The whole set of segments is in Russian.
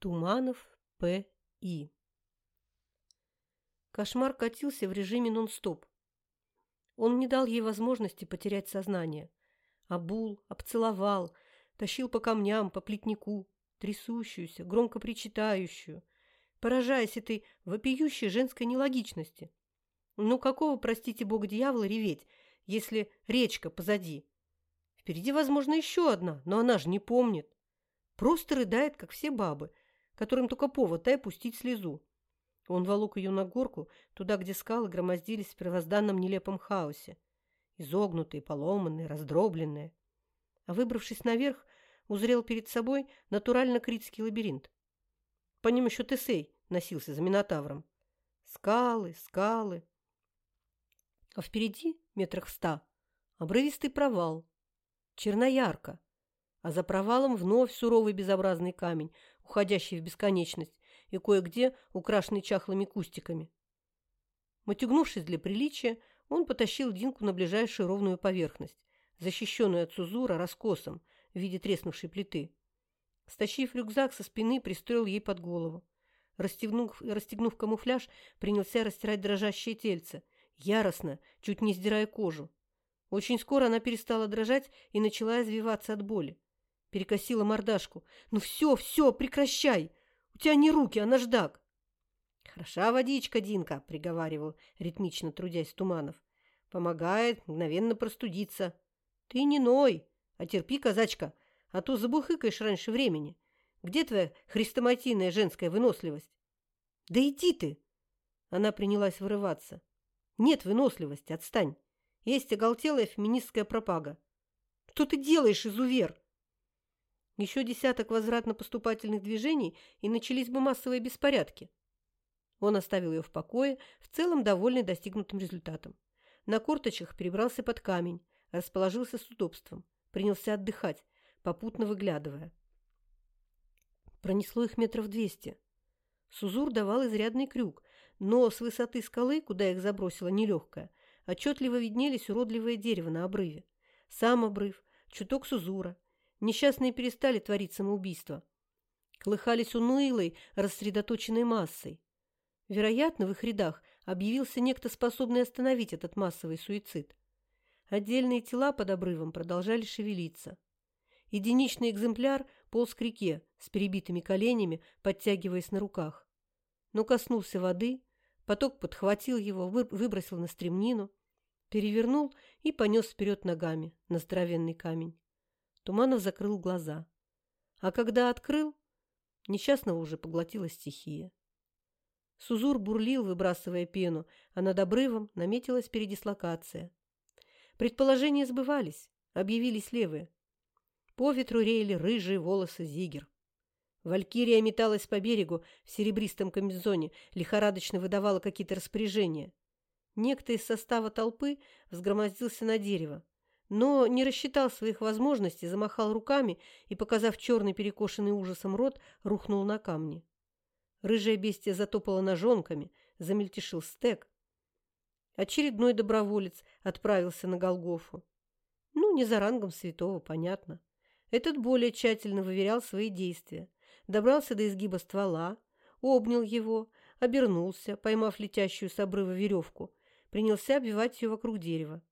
Туманов П.И. Кошмар катился в режиме нон-стоп. Он не дал ей возможности потерять сознание. Обул, обцеловал, тащил по камням, по плетнику, трясущуюся, громко причитающую, поражаясь этой вопиющей женской нелогичности. Ну какого, простите бога, дьявола реветь, если речка позади? Впереди, возможно, еще одна, но она же не помнит. Просто рыдает, как все бабы, которым только повод дай пустить слезу. Он волок ее на горку, туда, где скалы громоздились в первозданном нелепом хаосе. Изогнутые, поломанные, раздробленные. А выбравшись наверх, узрел перед собой натурально критский лабиринт. По ним еще Тесей носился за Минотавром. Скалы, скалы. А впереди, метрах в ста, обрывистый провал. Черноярка а за провалом вновь суровый безобразный камень, уходящий в бесконечность и кое-где украшенный чахлыми кустиками. Мотягнувшись для приличия, он потащил Динку на ближайшую ровную поверхность, защищенную от Сузура раскосом в виде треснувшей плиты. Стащив рюкзак со спины, пристроил ей под голову. Расстегнув, расстегнув камуфляж, принялся растирать дрожащее тельце, яростно, чуть не сдирая кожу. Очень скоро она перестала дрожать и начала извиваться от боли. Перекосила мордашку. «Ну все, все, прекращай! У тебя не руки, а наждак!» «Хороша водичка, Динка», — приговаривал, ритмично трудясь Туманов. «Помогает мгновенно простудиться. Ты не ной, а терпи, казачка, а то забухыкаешь раньше времени. Где твоя хрестоматийная женская выносливость?» «Да иди ты!» Она принялась вырываться. «Нет выносливости, отстань. Есть оголтелая феминистская пропага. Что ты делаешь, изувер?» Еще десяток возвратно-поступательных движений, и начались бы массовые беспорядки. Он оставил ее в покое, в целом довольный достигнутым результатом. На корточках перебрался под камень, расположился с удобством, принялся отдыхать, попутно выглядывая. Пронесло их метров двести. Сузур давал изрядный крюк, но с высоты скалы, куда их забросило нелегкое, отчетливо виднелись уродливое дерево на обрыве. Сам обрыв, чуток Сузура – Несчастные перестали творить самоубийство. Клыхались унылой, рассредоточенной массой. Вероятно, в их рядах объявился некто, способный остановить этот массовый суицид. Отдельные тела под обрывом продолжали шевелиться. Единичный экземпляр полз к реке с перебитыми коленями, подтягиваясь на руках. Но коснулся воды, поток подхватил его, выбросил на стремнину, перевернул и понес вперед ногами на здоровенный камень. Туманов закрыл глаза. А когда открыл, несчастного уже поглотила стихия. Сузур бурлил, выбрасывая пену, а над обрывом наметилась передислокация. Предположения сбывались, объявились левые. По ветру реяли рыжие волосы зигер. Валькирия металась по берегу в серебристом комбинезоне, лихорадочно выдавала какие-то распоряжения. Некто из состава толпы взгромоздился на дерево но не рассчитал своих возможностей, замахал руками и, показав черный перекошенный ужасом рот, рухнул на камни. Рыжая бестия затопала ножонками, замельтешил стек. Очередной доброволец отправился на Голгофу. Ну, не за рангом святого, понятно. Этот более тщательно выверял свои действия. Добрался до изгиба ствола, обнял его, обернулся, поймав летящую с обрыва веревку, принялся обвивать ее вокруг дерева.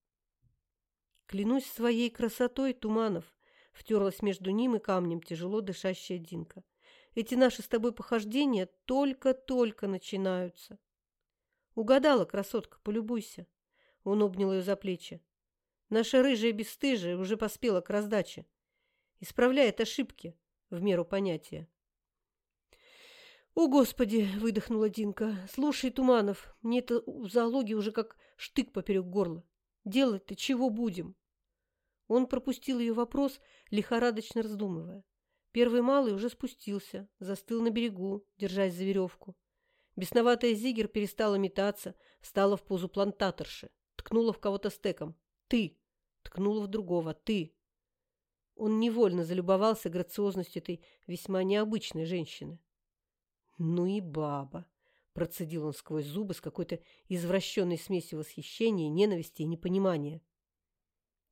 Клянусь своей красотой, Туманов, втерлась между ним и камнем тяжело дышащая Динка. Эти наши с тобой похождения только-только начинаются. Угадала, красотка, полюбуйся. Он обнял ее за плечи. Наша рыжая бесстыжая уже поспела к раздаче. Исправляет ошибки в меру понятия. «О, Господи!» – выдохнула Динка. «Слушай, Туманов, мне это в зоологии уже как штык поперек горла. Делать-то чего будем?» Он пропустил ее вопрос, лихорадочно раздумывая. Первый малый уже спустился, застыл на берегу, держась за веревку. Бесноватая Зигер перестала метаться, встала в позу плантаторши, ткнула в кого-то стеком. «Ты!» ткнула в другого. «Ты!» Он невольно залюбовался грациозностью этой весьма необычной женщины. «Ну и баба!» – процедил он сквозь зубы с какой-то извращенной смесью восхищения, ненависти и непонимания.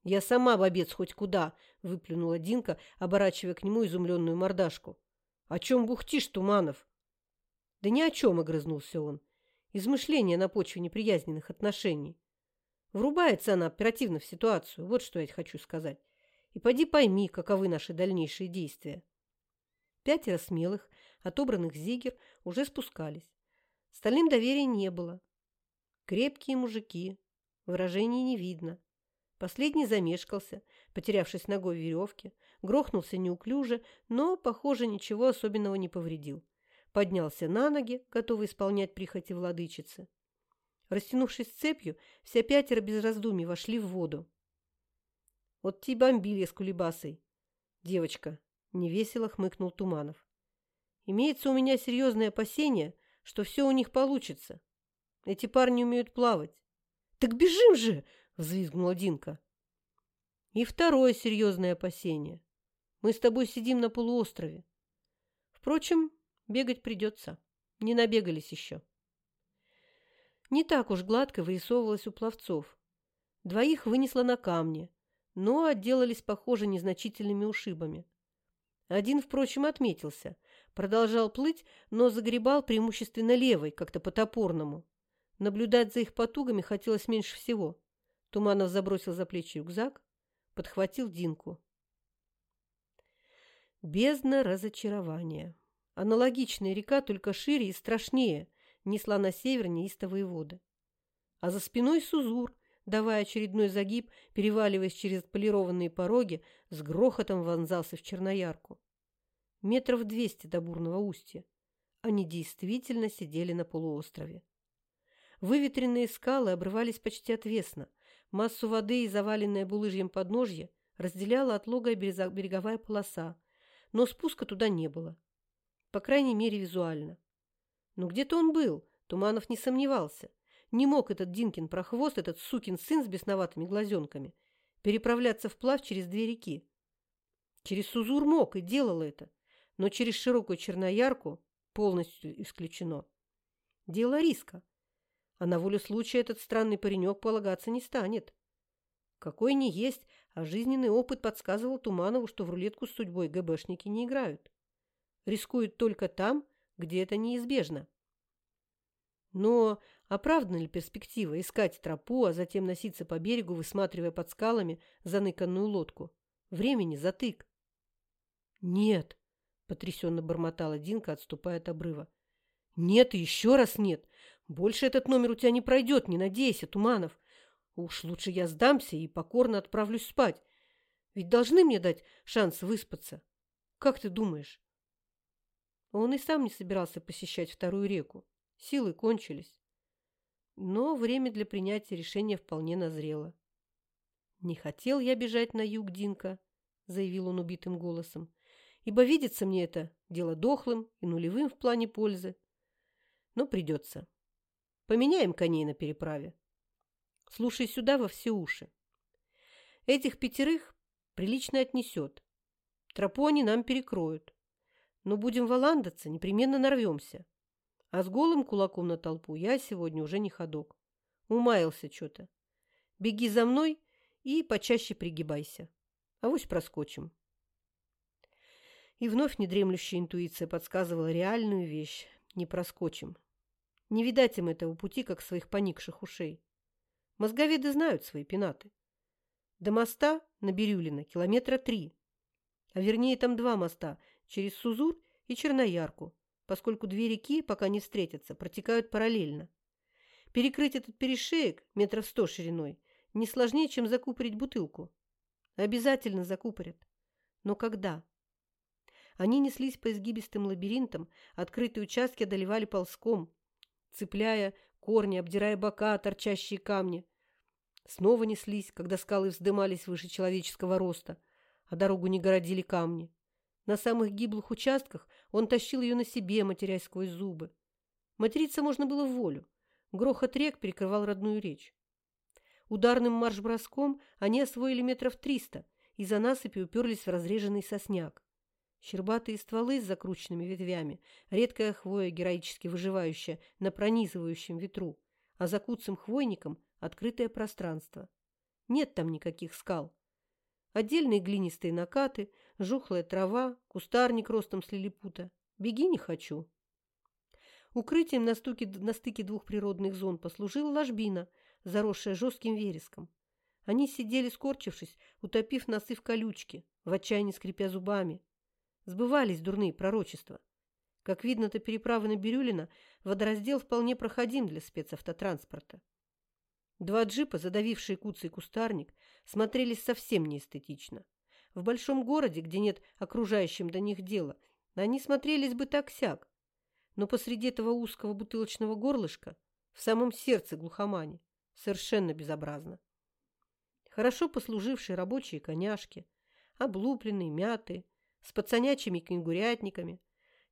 «Я сама, бобец, хоть куда!» – выплюнула Динка, оборачивая к нему изумленную мордашку. О чем бухтишь, Туманов? Да ни о чем, огрызнулся он. Измышления на почве неприязненных отношений. Врубается она оперативно в ситуацию, вот что я хочу сказать. И поди пойми, каковы наши дальнейшие действия. Пятеро смелых, отобранных зигер, уже спускались. Стальным доверия не было. Крепкие мужики, выражений не видно. Последний замешкался, потерявшись ногой в веревке, грохнулся неуклюже, но, похоже, ничего особенного не повредил. Поднялся на ноги, готовый исполнять прихоти владычицы. Растянувшись цепью, вся пятеро без раздумий вошли в воду. «Вот ти бомбили с кулебасой!» «Девочка!» – невесело хмыкнул Туманов. «Имеется у меня серьезное опасение, что все у них получится. Эти парни умеют плавать». «Так бежим же!» – взвизгнула Динка. «И второе серьезное опасение. Мы с тобой сидим на полуострове. Впрочем, бегать придется. Не набегались еще». Не так уж гладко вырисовывалось у пловцов. Двоих вынесло на камни, но отделались, похоже, незначительными ушибами. Один, впрочем, отметился. Продолжал плыть, но загребал преимущественно левой, как-то по-топорному. Наблюдать за их потугами хотелось меньше всего. Туманов забросил за плечи рюкзак, подхватил Динку. Бездна разочарования. Аналогичная река, только шире и страшнее, несла на север неистовые воды. А за спиной Сузур, давая очередной загиб, переваливаясь через полированные пороги, с грохотом вонзался в Черноярку. Метров двести до бурного устья. Они действительно сидели на полуострове. Выветренные скалы обрывались почти отвесно. Массу воды и заваленное булыжьем подножье разделяла отлогая береговая полоса, но спуска туда не было. По крайней мере, визуально. Но где-то он был, Туманов не сомневался. Не мог этот Динкин прохвост, этот сукин сын с бесноватыми глазенками, переправляться вплавь через две реки. Через Сузур мог и делал это, но через широкую Черноярку полностью исключено. Дело риска. А на волю случая этот странный паренек полагаться не станет. Какой ни есть, а жизненный опыт подсказывал Туманову, что в рулетку с судьбой ГБшники не играют. Рискуют только там, где это неизбежно. Но оправдана ли перспектива искать тропу, а затем носиться по берегу, высматривая под скалами заныканную лодку? Времени затык. «Нет», — потрясенно бормотала Динка, отступая от обрыва. «Нет и еще раз нет. Больше этот номер у тебя не пройдет, не надейся, Туманов. Уж лучше я сдамся и покорно отправлюсь спать. Ведь должны мне дать шанс выспаться. Как ты думаешь?» Он и сам не собирался посещать вторую реку. Силы кончились. Но время для принятия решения вполне назрело. «Не хотел я бежать на юг, Динка», — заявил он убитым голосом, «ибо видится мне это дело дохлым и нулевым в плане пользы. Но придется. Поменяем коней на переправе. Слушай сюда во все уши. Этих пятерых прилично отнесет. Тропу они нам перекроют. Но будем валандаться, непременно нарвемся. А с голым кулаком на толпу я сегодня уже не ходок. Умаялся что-то. Беги за мной и почаще пригибайся. Авось проскочим. И вновь недремлющая интуиция подсказывала реальную вещь. Не проскочим. Не видать им этого пути, как своих поникших ушей. Мозговеды знают свои пенаты. До моста на Бирюлино километра три. А вернее, там два моста – через Сузур и Черноярку, поскольку две реки, пока не встретятся, протекают параллельно. Перекрыть этот перешеек метров сто шириной не сложнее, чем закупорить бутылку. Обязательно закупорят. Но когда? Они неслись по изгибистым лабиринтам, открытые участки одолевали ползком, цепляя корни, обдирая бока, торчащие камни. Снова неслись, когда скалы вздымались выше человеческого роста, а дорогу не городили камни. На самых гиблых участках он тащил ее на себе, матерясь сквозь зубы. Материться можно было в волю. Грохот рек перекрывал родную речь. Ударным марш-броском они освоили метров триста и за насыпи уперлись в разреженный сосняк. Щербатые стволы с закрученными ветвями, редкая хвоя, героически выживающая на пронизывающем ветру, а за куцым хвойником открытое пространство. Нет там никаких скал. Отдельные глинистые накаты, жухлая трава, кустарник ростом с лилипута. Беги не хочу. Укрытием на, стуке, на стыке двух природных зон послужила ложбина, заросшая жестким вереском. Они сидели, скорчившись, утопив носы в колючке, в отчаянии скрипя зубами. Сбывались дурные пророчества. Как видно, до переправы на Бирюлина водораздел вполне проходим для спецавтотранспорта. Два джипа, задавившие куцый кустарник, смотрелись совсем неэстетично. В большом городе, где нет окружающим до них дела, они смотрелись бы так-сяк. Но посреди этого узкого бутылочного горлышка, в самом сердце глухомани, совершенно безобразно. Хорошо послужившие рабочие коняшки, облупленные, мятые, с пацанячими кенгурятниками,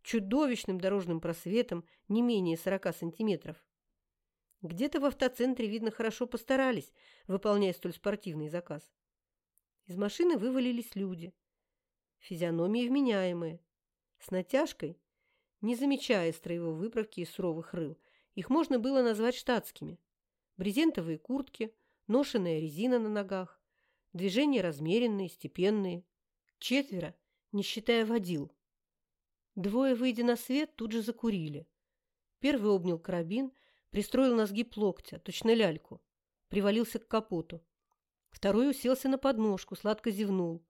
чудовищным дорожным просветом не менее 40 сантиметров. Где-то в автоцентре, видно, хорошо постарались, выполняя столь спортивный заказ. Из машины вывалились люди. Физиономии вменяемые. С натяжкой, не замечая строевой выправки и суровых рыл, их можно было назвать штатскими. Брезентовые куртки, ношеная резина на ногах, движения размеренные, степенные. Четверо, не считая водил. Двое, выйдя на свет, тут же закурили. Первый обнял карабин, пристроил на сгиб локтя, точно ляльку, привалился к капоту. Второй уселся на подножку, сладко зевнул.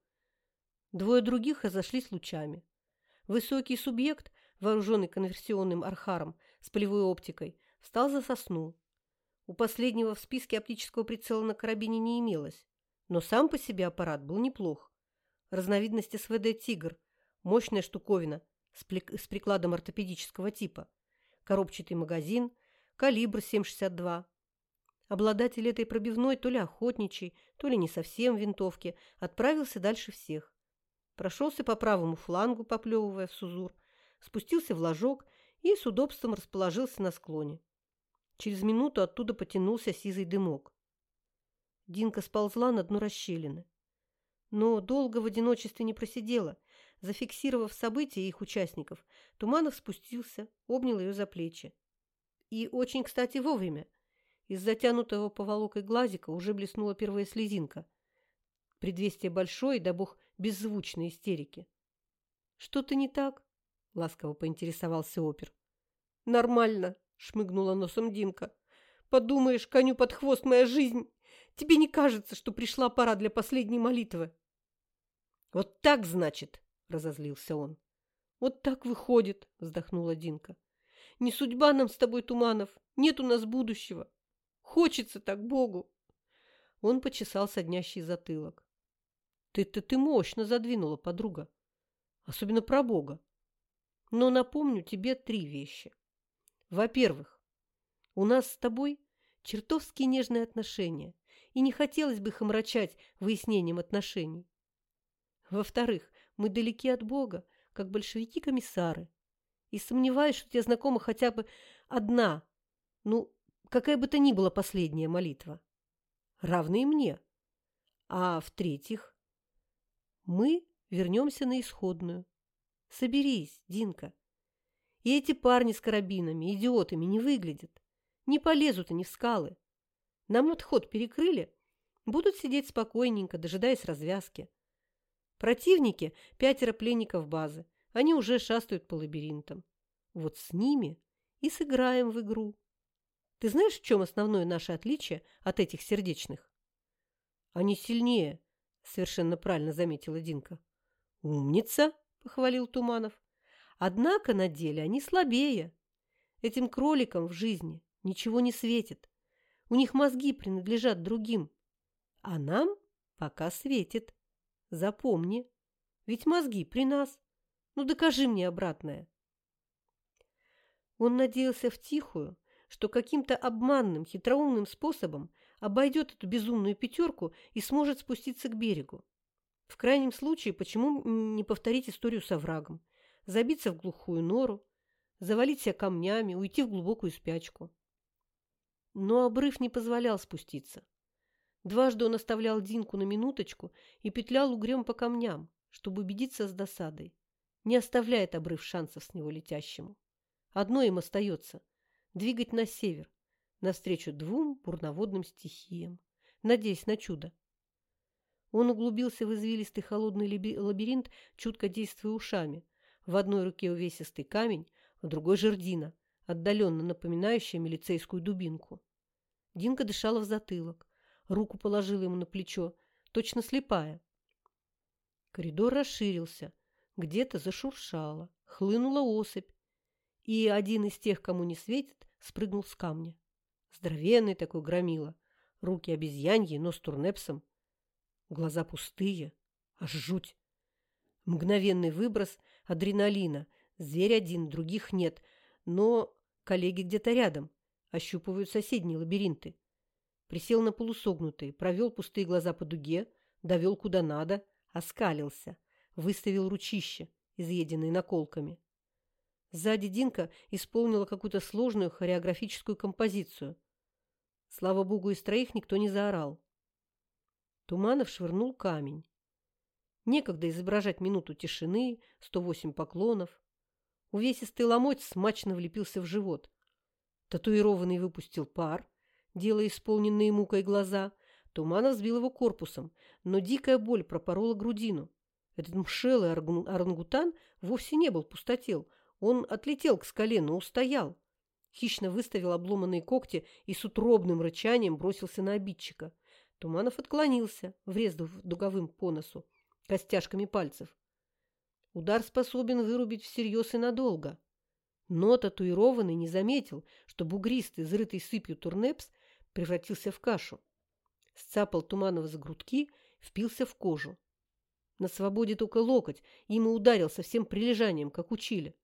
Двое других разошлись лучами. Высокий субъект, вооруженный конверсионным архаром с полевой оптикой, встал за сосну. У последнего в списке оптического прицела на карабине не имелось, но сам по себе аппарат был неплох. Разновидность СВД «Тигр», мощная штуковина – с, с прикладом ортопедического типа, коробчатый магазин, калибр 7,62. Обладатель этой пробивной, то ли охотничий, то ли не совсем винтовки, отправился дальше всех. Прошелся по правому флангу, поплевывая в сузур, спустился в ложок и с удобством расположился на склоне. Через минуту оттуда потянулся сизый дымок. Динка сползла на дно расщелины. Но долго в одиночестве не просидела. Зафиксировав события и их участников, Туманов спустился, обнял ее за плечи. И очень, кстати, вовремя. Из затянутого поволокой глазика уже блеснула первая слезинка. Предвестие большой, да бог, беззвучной истерики. «Что-то не так?» — ласково поинтересовался опер. «Нормально», — шмыгнула носом Динка. «Подумаешь, коню под хвост моя жизнь! Тебе не кажется, что пришла пора для последней молитвы?» «Вот так, значит!» – разозлился он. «Вот так выходит», – вздохнула Динка. «Не судьба нам с тобой, Туманов, нет у нас будущего. Хочется так Богу». Он почесал соднящий затылок. «Ты-то ты мощно задвинула, подруга. Особенно про Бога. Но напомню тебе три вещи. Во-первых, у нас с тобой чертовски нежные отношения, и не хотелось бы их омрачать выяснением отношений. Во-вторых, мы далеки от Бога, как большевики-комиссары. И сомневаюсь, что тебе знакома хотя бы одна, ну, какая бы то ни была последняя молитва. Равные мне. А в-третьих, мы вернемся на исходную. Соберись, Динка. И эти парни с карабинами идиотами не выглядят. Не полезут они в скалы. Нам отход перекрыли. Будут сидеть спокойненько, дожидаясь развязки. Противники – пятеро пленников базы. Они уже шастают по лабиринтам. Вот с ними и сыграем в игру. Ты знаешь, в чем основное наше отличие от этих сердечных? Они сильнее, совершенно правильно заметила Динка. Умница, похвалил Туманов. Однако на деле они слабее. Этим кроликам в жизни ничего не светит. У них мозги принадлежат другим. А нам пока светит. Запомни, ведь мозги при нас. Ну, докажи мне обратное. Он надеялся в тихую, что каким-то обманным, хитроумным способом обойдет эту безумную пятерку и сможет спуститься к берегу. В крайнем случае, почему не повторить историю с оврагом, забиться в глухую нору, завалить себя камнями, уйти в глубокую спячку. Но обрыв не позволял спуститься. Дважды он оставлял Динку на минуточку и петлял угрём по камням, чтобы убедиться с досадой. Не оставляет обрыв шансов с него летящему. Одно им остается – двигать на север, навстречу двум бурноводным стихиям, надеясь на чудо. Он углубился в извилистый холодный лабиринт, чутко действуя ушами. В одной руке увесистый камень, в другой жердина, отдаленно напоминающая милицейскую дубинку. Динка дышала в затылок, руку положила ему на плечо, точно слепая. Коридор расширился, где-то зашуршало, хлынула осыпь, и один из тех, кому не светит, спрыгнул с камня. Здоровенный такой громила, руки обезьяньи, но с турнепсом, глаза пустые, аж жуть. Мгновенный выброс адреналина, зверь один, других нет, но коллеги где-то рядом, ощупывают соседние лабиринты. Присел на полусогнутые, провел пустые глаза по дуге, довел куда надо, оскалился, выставил ручище, изъеденное наколками. Сзади Динка исполнила какую-то сложную хореографическую композицию. Слава богу, из троих никто не заорал. Туманов швырнул камень. Некогда изображать минуту тишины, 108 поклонов. Увесистый ломоть смачно влепился в живот. Татуированный выпустил пар, делая исполненные мукой глаза. Туманов сбил его корпусом, но дикая боль пропорола грудину. Этот мшелый орангутан вовсе не был пустотел. Он отлетел к скале, но устоял. Хищно выставил обломанные когти и с утробным рычанием бросился на обидчика. Туманов отклонился, врезав дуговым по носу, костяшками пальцев. Удар способен вырубить всерьез и надолго. Но татуированный не заметил, что бугристый, зарытый сыпью турнепс превратился в кашу. Сцапал Туманова за грудки, впился в кожу. На свободе только локоть, и ударил со всем прилежанием, как учили.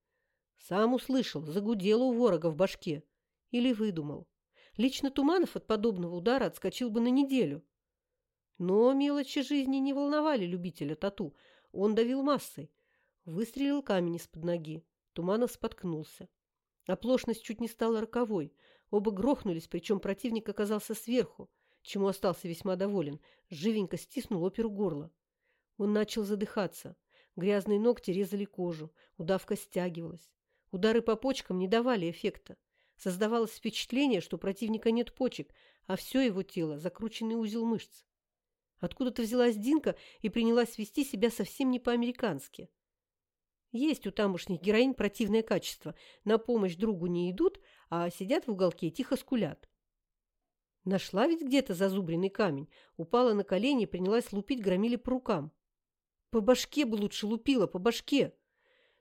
Сам услышал, загудело у ворога в башке. Или выдумал. Лично Туманов от подобного удара отскочил бы на неделю. Но мелочи жизни не волновали любителя тату. Он давил массой. Выстрелил камень из-под ноги. Туманов споткнулся. Оплошность чуть не стала роковой. Оба грохнулись, причем противник оказался сверху, чему остался весьма доволен. Живенько стиснул оперу горла. Он начал задыхаться. Грязные ногти резали кожу, удавка стягивалась. Удары по почкам не давали эффекта. Создавалось впечатление, что у противника нет почек, а все его тело – закрученный узел мышц. Откуда-то взялась Динка и принялась вести себя совсем не по-американски. Есть у тамошних героинь противное качество. На помощь другу не идут, а сидят в уголке и тихо скулят. Нашла ведь где-то зазубренный камень, упала на колени и принялась лупить громили по рукам. По башке бы лучше лупила, по башке.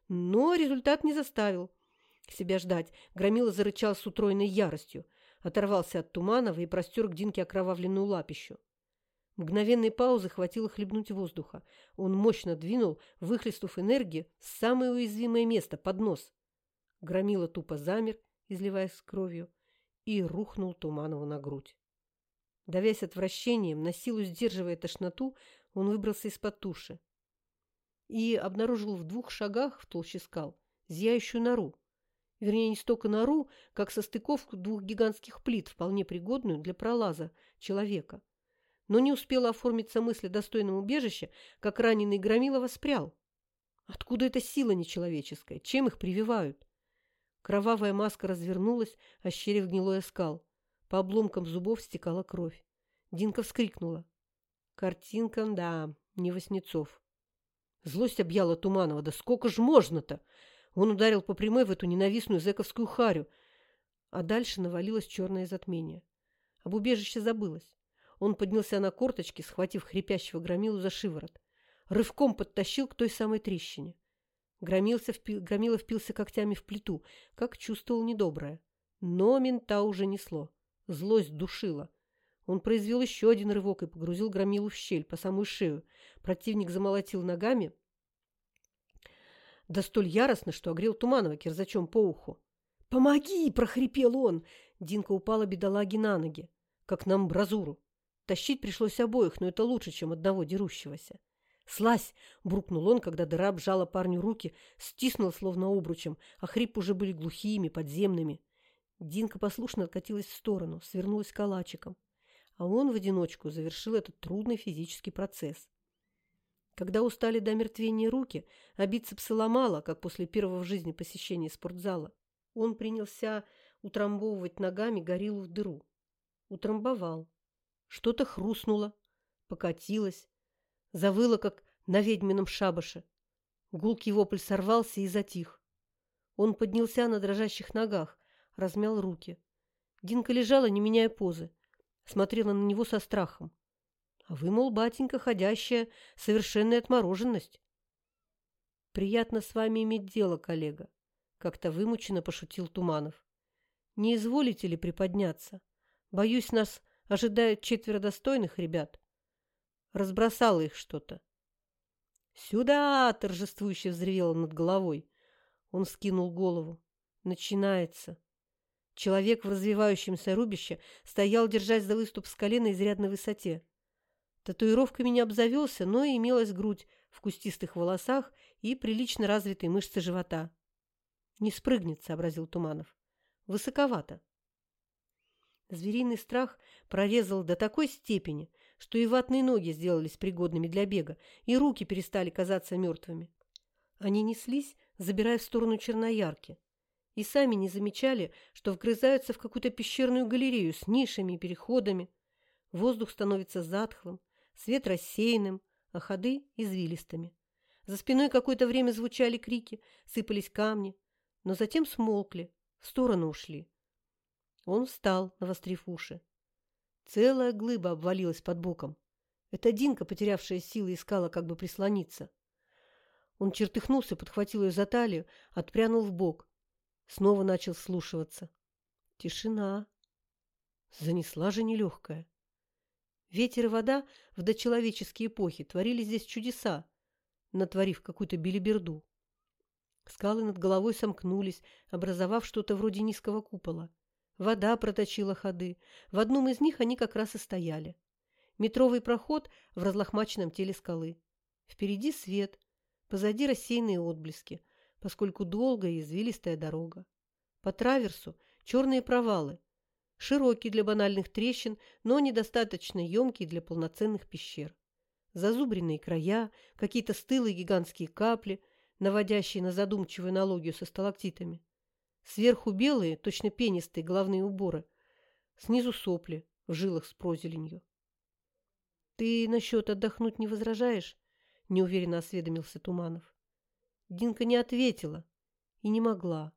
Но результат не заставил себя ждать. Громила зарычал с утроенной яростью. Оторвался от Туманова и простер к Динке окровавленную лапищу. Мгновенной паузы хватило хлебнуть воздуха. Он мощно двинул, выхлестнув энергии, с самое уязвимое место, под нос. Громила тупо замер, изливаясь кровью, и рухнул Туманову на грудь. Давясь отвращением, на силу сдерживая тошноту, он выбрался из-под туши и обнаружил в двух шагах в толще скал зияющую нору. Вернее, не столько нору, как состыковку двух гигантских плит, вполне пригодную для пролаза человека. Но не успела оформиться мысль о достойном убежище, как раненый Громила воспрял. Откуда эта сила нечеловеческая? Чем их прививают? Кровавая маска развернулась, ощерив гнилой оскал. По обломкам зубов стекала кровь. Динка вскрикнула. Картинка, да, не Васнецов. Злость объяла Туманова. Да сколько ж можно-то? Он ударил по прямой в эту ненавистную зэковскую харю. А дальше навалилось черное затмение. Об убежище забылось. Он поднялся на корточки, схватив хрипящего громилу за шиворот. Рывком подтащил к той самой трещине. Громился впи... Громила впился когтями в плиту, как чувствовал недоброе. Но мента уже несло. Злость душила. Он произвел еще один рывок и погрузил громилу в щель по самую шею. Противник замолотил ногами, да столь яростно, что огрел Туманова кирзачом по уху. «Помоги!» – прохрипел он. Динка упала бедолаги на ноги, как на амбразуру. Тащить пришлось обоих, но это лучше, чем одного дерущегося. «Слазь!» – буркнул он, когда дыра обжала парню руки, стиснул словно обручем, а хрип уже были глухими, подземными. Динка послушно откатилась в сторону, свернулась калачиком а он в одиночку завершил этот трудный физический процесс. Когда устали до мертвения руки, а бицепсы ломало, как после первого в жизни посещения спортзала, он принялся утрамбовывать ногами гориллу в дыру. Утрамбовал. Что-то хрустнуло, покатилось, завыло, как на ведьмином шабаше. Гулкий вопль сорвался и затих. Он поднялся на дрожащих ногах, размял руки. Динка лежала, не меняя позы, смотрела на него со страхом. А вы, мол, батенька, ходящая, совершенная отмороженность. Приятно с вами иметь дело, коллега, как-то вымученно пошутил Туманов. Не изволите ли приподняться? Боюсь, нас ожидают четверо достойных ребят. Разбросало их что-то. «Сюда!» – торжествующе взревело над головой. Он скинул голову. «Начинается!» Человек в развивающемся рубище стоял, держась за выступ скалы на изрядной высоте. Татуировками не обзавелся, но имелась грудь в кустистых волосах и прилично развитые мышцы живота. «Не спрыгнет», — сообразил Туманов. «Высоковато». Звериный страх прорезал до такой степени, что и ватные ноги сделались пригодными для бега, и руки перестали казаться мертвыми. Они неслись, забирая в сторону Черноярки, и сами не замечали, что вгрызаются в какую-то пещерную галерею с нишами и переходами. Воздух становится затхлым, свет рассеянным, а ходы – извилистыми. За спиной какое-то время звучали крики, сыпались камни, но затем смолкли, в сторону ушли. Он встал, навострив уши. Целая глыба обвалилась под боком. Это Динка, потерявшая силы, искала как бы прислониться. Он чертыхнулся, подхватил ее за талию, отпрянул в бок. Снова начал слушаться. Тишина. Занесла же нелегкая. Ветер и вода в дочеловеческие эпохи творили здесь чудеса, натворив какую-то белиберду. Скалы над головой сомкнулись, образовав что-то вроде низкого купола. Вода проточила ходы. В одном из них они как раз и стояли. Метровый проход в разлохмаченном теле скалы. Впереди свет, позади рассеянные отблески, поскольку долгая и извилистая дорога. По траверсу черные провалы, широкие для банальных трещин, но недостаточно емкие для полноценных пещер. Зазубренные края, какие-то стылые гигантские капли, наводящие на задумчивую аналогию со сталактитами. Сверху белые, точно пенистые головные уборы, снизу сопли в жилах с прозеленью. «Ты насчет отдохнуть не возражаешь?» – неуверенно осведомился Туманов. Динка не ответила и не могла.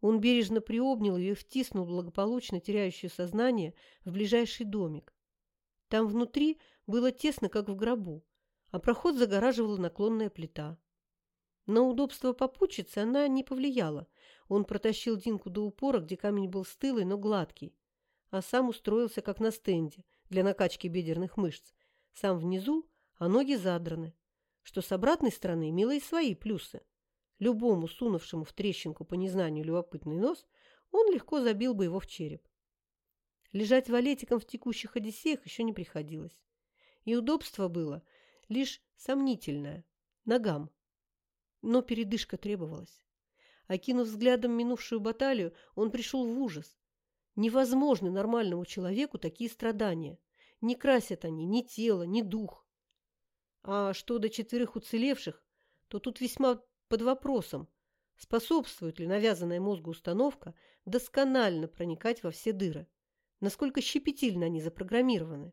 Он бережно приобнял ее и втиснул благополучно теряющую сознание в ближайший домик. Там внутри было тесно, как в гробу, а проход загораживала наклонная плита. На удобство попутчицы она не повлияла. Он протащил Динку до упора, где камень был стылый, но гладкий, а сам устроился, как на стенде, для накачки бедерных мышц. Сам внизу, а ноги задраны что с обратной стороны имело и свои плюсы. Любому сунувшему в трещинку по незнанию любопытный нос, он легко забил бы его в череп. Лежать валетиком в текущих одиссеях еще не приходилось. И удобство было лишь сомнительное, ногам. Но передышка требовалась. Окинув взглядом минувшую баталию, он пришел в ужас. Невозможны нормальному человеку такие страдания. Не красят они ни тело, ни дух. А что до четверых уцелевших, то тут весьма под вопросом, способствует ли навязанная мозгу установка досконально проникать во все дыры, насколько щепетильно они запрограммированы.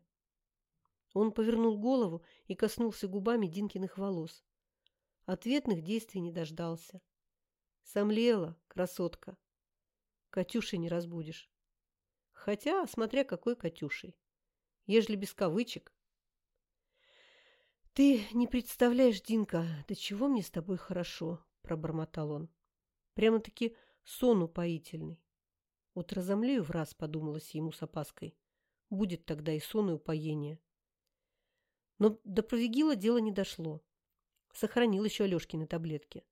Он повернул голову и коснулся губами Динкиных волос. Ответных действий не дождался. Сомлела, красотка. Катюшей не разбудишь. Хотя, смотря какой Катюшей. Ежели без кавычек, «Ты не представляешь, Динка, до чего мне с тобой хорошо», – пробормотал он. «Прямо-таки сон упоительный». Вот разомлею в раз, подумалось ему с опаской. Будет тогда и сон, и упоение. Но до провигила дело не дошло. Сохранил еще Алешкины таблетки.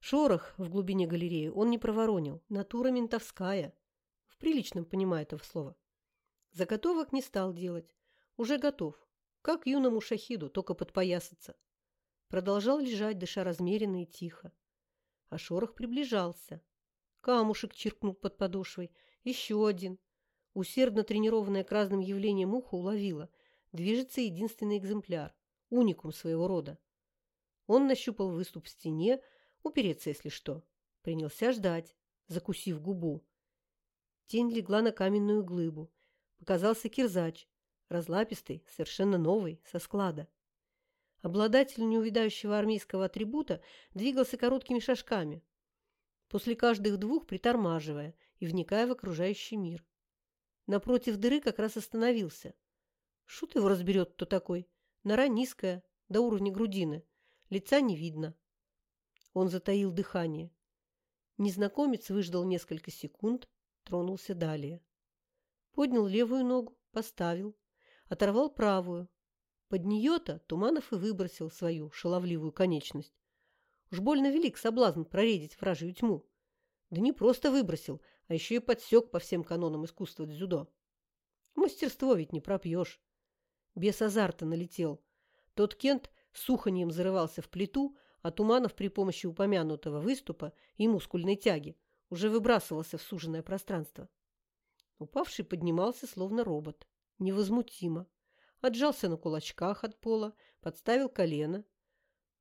Шорох в глубине галереи он не проворонил. Натура ментовская. В приличном понимая этого слова. Заготовок не стал делать. Уже готов. Как юному шахиду, только подпоясаться. Продолжал лежать, дыша размеренно и тихо. А шорох приближался. Камушек чиркнул под подошвой. Еще один. Усердно тренированная к разным явлениям ухо уловила. Движется единственный экземпляр. Уникум своего рода. Он нащупал выступ в стене, упереться, если что. Принялся ждать, закусив губу. Тень легла на каменную глыбу. Показался кирзач, разлапистый, совершенно новый, со склада. Обладатель неувидающего армейского атрибута двигался короткими шажками, после каждых двух притормаживая и вникая в окружающий мир. Напротив дыры как раз остановился. Шут его разберет, кто такой. Нора низкая, до уровня грудины. Лица не видно. Он затаил дыхание. Незнакомец выждал несколько секунд, тронулся далее. Поднял левую ногу, поставил, оторвал правую, под нее-то Туманов и выбросил свою шаловливую конечность. Уж больно велик соблазн проредить вражью тьму. Да не просто выбросил, а еще и подсек по всем канонам искусства дзюдо. Мастерство ведь не пропьешь. Без азарта налетел. Тот Кент суханьем зарывался в плиту, а Туманов при помощи упомянутого выступа и мускульной тяги уже выбрасывался в суженное пространство. Упавший поднимался, словно робот, невозмутимо отжался на кулачках от пола, подставил колено.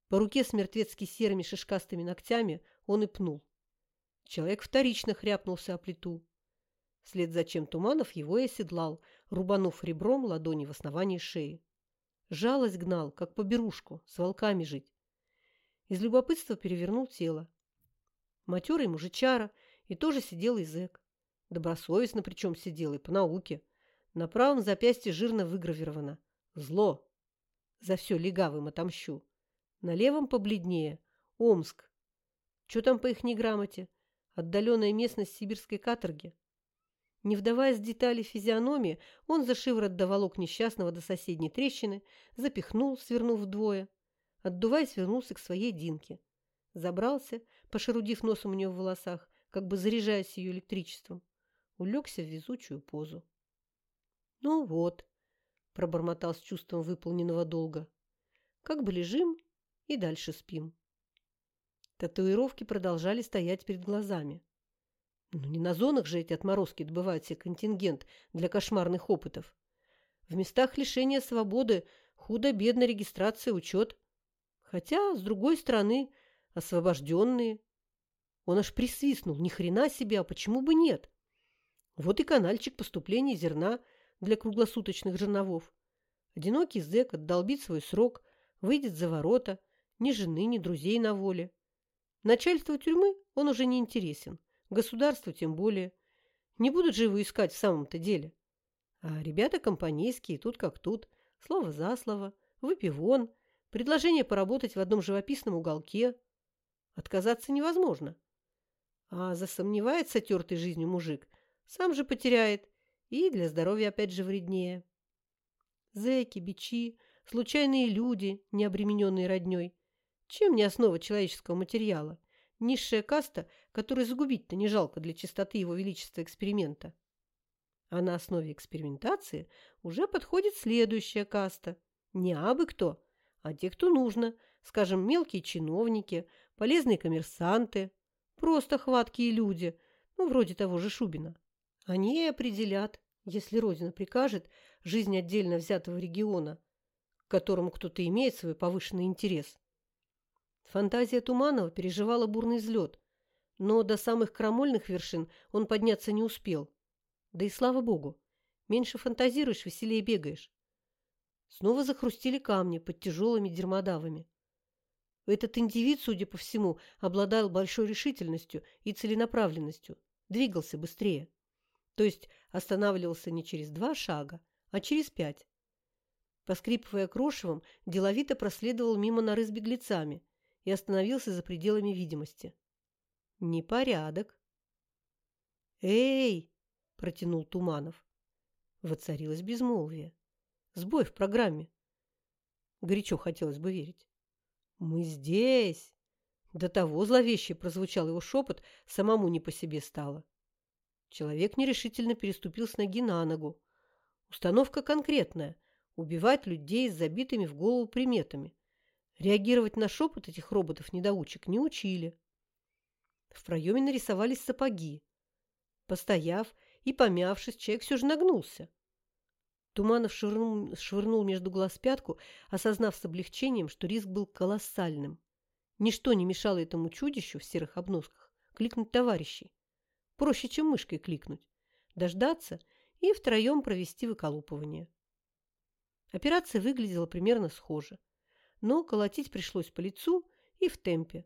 По руке с мертвецки серыми шишкастыми ногтями он и пнул. Человек вторично хряпнулся о плиту. Вслед за чем Туманов его и оседлал, рубанув ребром ладони в основании шеи. Жалость гнал, как по берушку, с волками жить. Из любопытства перевернул тело. Матерый мужичара и тоже сидел и зэк. Добросовестно причем сидел и по науке. На правом запястье жирно выгравировано «Зло». За все легавым отомщу. На левом побледнее «Омск». Что там по их грамоте? Отдаленная местность сибирской каторги. Не вдаваясь в детали физиономии, он за шиворот доволок несчастного до соседней трещины, запихнул, свернув вдвое. Отдуваясь, вернулся к своей Динке. Забрался, пошерудив носом у нее в волосах, как бы заряжаясь ее электричеством. Улегся в везучую позу. «Ну вот», – пробормотал с чувством выполненного долга. «Как бы лежим и дальше спим». Татуировки продолжали стоять перед глазами. Ну, не на зонах же эти отморозки добывают себе контингент для кошмарных опытов. В местах лишения свободы худо-бедно регистрация, учет. Хотя, с другой стороны, освобожденные. Он аж присвистнул. Ни хрена себе, а почему бы нет? Вот и канальчик поступления зерна – для круглосуточных жерновов. Одинокий зэк отдолбит свой срок, выйдет за ворота, ни жены, ни друзей на воле. Начальство тюрьмы он уже не интересен, государству тем более. Не будут же его искать в самом-то деле. А ребята компанейские, тут как тут, слово за слово, выпивон, предложение поработать в одном живописном уголке. Отказаться невозможно. А засомневается тертый жизнью мужик, сам же потеряет и для здоровья опять же вреднее. Зэки, бичи, случайные люди, не обремененные родней. Чем не основа человеческого материала? Низшая каста, которой загубить-то не жалко для чистоты его величества эксперимента. А на основе экспериментации уже подходит следующая каста. Не абы кто, а те, кто нужно, скажем, мелкие чиновники, полезные коммерсанты, просто хваткие люди, ну, вроде того же Шубина. Они и определят, если Родина прикажет, жизнь отдельно взятого региона, к которому кто-то имеет свой повышенный интерес. Фантазия Туманова переживала бурный взлет, но до самых крамольных вершин он подняться не успел. Да и слава богу, меньше фантазируешь, веселее бегаешь. Снова захрустили камни под тяжелыми дермодавами. Этот индивид, судя по всему, обладал большой решительностью и целенаправленностью, двигался быстрее то есть останавливался не через два шага, а через пять. Поскрипывая крошевом, деловито проследовал мимо норы с беглецами и остановился за пределами видимости. Непорядок. «Эй!» – протянул Туманов. Воцарилось безмолвие. Сбой в программе. Горячо хотелось бы верить. «Мы здесь!» До того зловеще прозвучал его шепот, самому не по себе стало. Человек нерешительно переступил с ноги на ногу. Установка конкретная – убивать людей с забитыми в голову приметами. Реагировать на шепот этих роботов-недоучек не учили. В проеме нарисовались сапоги. Постояв и помявшись, человек все же нагнулся. Туманов швырнул, швырнул между глаз пятку, осознав с облегчением, что риск был колоссальным. Ничто не мешало этому чудищу в серых обносках кликнуть товарищей. Проще, чем мышкой кликнуть. Дождаться и втроем провести выколупывание. Операция выглядела примерно схоже. Но колотить пришлось по лицу и в темпе.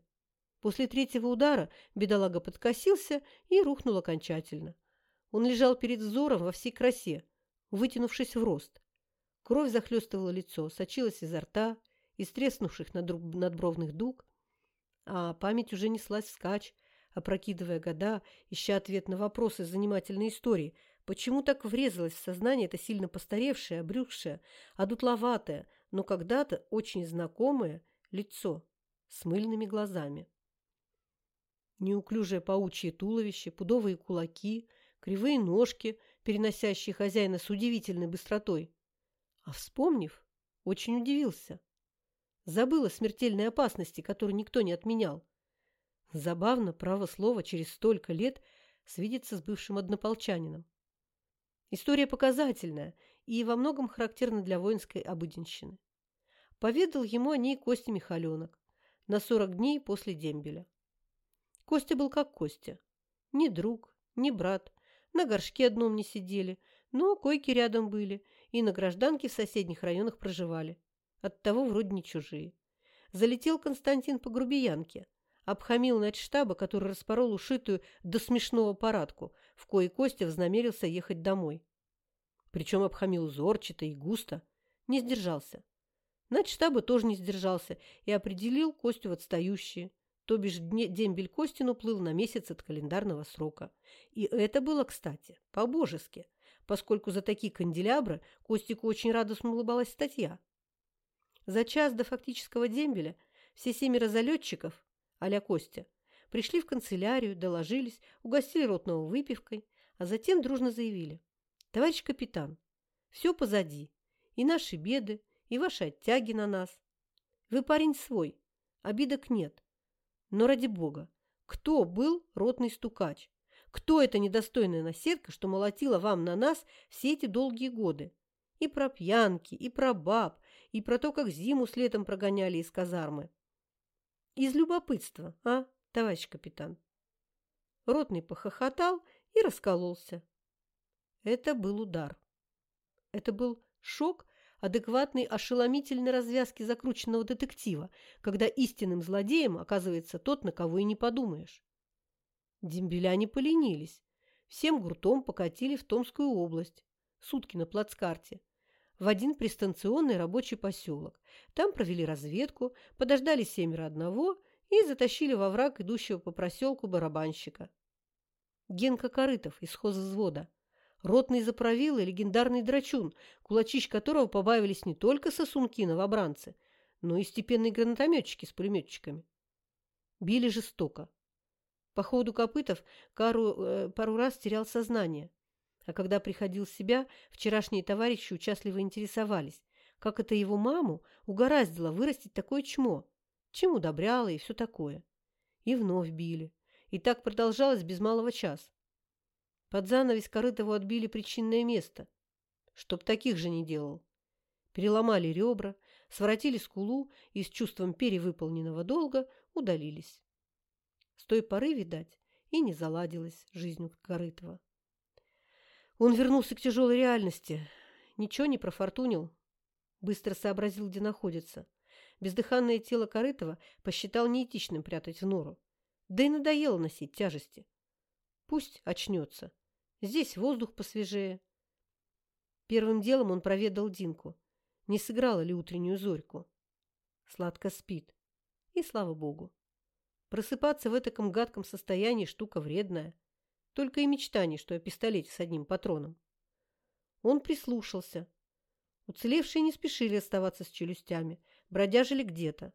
После третьего удара бедолага подкосился и рухнул окончательно. Он лежал перед взором во всей красе, вытянувшись в рост. Кровь захлестывала лицо, сочилась изо рта, из треснувших надбровных дуг, а память уже неслась вскачь, опрокидывая года, ища ответ на вопросы занимательной истории. Почему так врезалось в сознание это сильно постаревшее, обрюхшее, одутловатое, но когда-то очень знакомое лицо с мыльными глазами? Неуклюжее паучье туловище, пудовые кулаки, кривые ножки, переносящие хозяина с удивительной быстротой. А вспомнив, очень удивился. Забыл о смертельной опасности, которую никто не отменял. Забавно, право слово, через столько лет свидеться с бывшим однополчанином. История показательная и во многом характерна для воинской обыденщины. Поведал ему о ней Костя Михаленок на сорок дней после дембеля. Костя был как Костя. Ни друг, ни брат, на горшке одном не сидели, но койки рядом были, и на гражданке в соседних районах проживали. Оттого вроде не чужие. Залетел Константин по грубиянке, обхамил штаба, который распорол ушитую до смешного парадку, в кое Костя вознамерился ехать домой. Причем обхамил зорчато и густо, не сдержался. штаба тоже не сдержался и определил Костю в отстающие, то бишь дембель Костин уплыл на месяц от календарного срока. И это было, кстати, по-божески, поскольку за такие канделябры Костику очень радостно улыбалась статья. За час до фактического дембеля все семеро залетчиков, а Костя, пришли в канцелярию, доложились, угостили ротного выпивкой, а затем дружно заявили. «Товарищ капитан, все позади, и наши беды, и ваши оттяги на нас. Вы парень свой, обидок нет. Но ради бога, кто был ротный стукач? Кто эта недостойная наседка, что молотила вам на нас все эти долгие годы? И про пьянки, и про баб, и про то, как зиму с летом прогоняли из казармы. Из любопытства, а, товарищ капитан? Ротный похохотал и раскололся. Это был удар. Это был шок адекватной ошеломительной развязки закрученного детектива, когда истинным злодеем оказывается тот, на кого и не подумаешь. Дембеля не поленились. Всем гуртом покатили в Томскую область. Сутки на плацкарте в один пристанционный рабочий поселок. Там провели разведку, подождали семеро одного и затащили во враг идущего по проселку барабанщика. Генка Корытов из хозвзвода. Ротный заправил и легендарный драчун, кулачищ которого побавились не только сосунки новобранцы, но и степенные гранатометчики с пулеметчиками. Били жестоко. По ходу копытов Кару э, пару раз терял сознание. А когда приходил в себя, вчерашние товарищи участливо интересовались, как это его маму угораздило вырастить такое чмо, чем удобряло и все такое. И вновь били. И так продолжалось без малого час. Под занавес Корытову отбили причинное место, чтоб таких же не делал. Переломали ребра, своротили скулу и с чувством перевыполненного долга удалились. С той поры, видать, и не заладилась жизнь у Корытова. Он вернулся к тяжелой реальности. Ничего не профортунил. Быстро сообразил, где находится. Бездыханное тело Корытова посчитал неэтичным прятать в нору. Да и надоело носить тяжести. Пусть очнется. Здесь воздух посвежее. Первым делом он проведал Динку. Не сыграла ли утреннюю зорьку? Сладко спит. И слава богу. Просыпаться в этом гадком состоянии штука вредная. Только и мечтаний, что о пистолете с одним патроном. Он прислушался. Уцелевшие не спешили оставаться с челюстями, бродяжили где-то.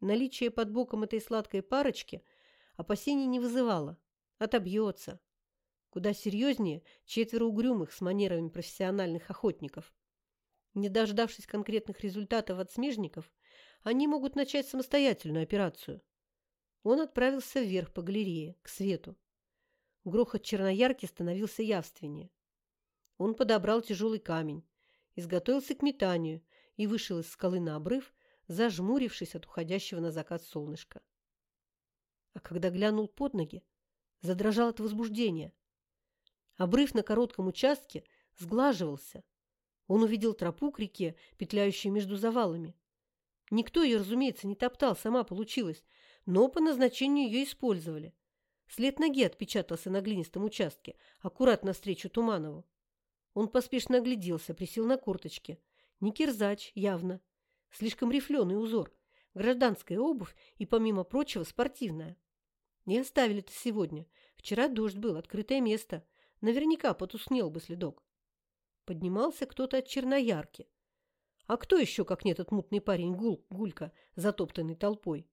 Наличие под боком этой сладкой парочки опасений не вызывало. Отобьется. Куда серьезнее четверо угрюмых с манерами профессиональных охотников. Не дождавшись конкретных результатов от смежников, они могут начать самостоятельную операцию. Он отправился вверх по галерее, к свету. Грохот черноярки становился явственнее. Он подобрал тяжелый камень, изготовился к метанию и вышел из скалы на обрыв, зажмурившись от уходящего на закат солнышка. А когда глянул под ноги, задрожал от возбуждения. Обрыв на коротком участке сглаживался. Он увидел тропу к реке, петляющую между завалами. Никто ее, разумеется, не топтал, сама получилась, но по назначению ее использовали. След ноги отпечатался на глинистом участке, аккуратно навстречу Туманову. Он поспешно огляделся, присел на корточки. Не кирзач, явно. Слишком рифленый узор. Гражданская обувь и, помимо прочего, спортивная. Не оставили-то сегодня. Вчера дождь был, открытое место. Наверняка потускнел бы следок. Поднимался кто-то от черноярки. А кто еще, как не этот мутный парень Гуль, Гулька, затоптанный толпой?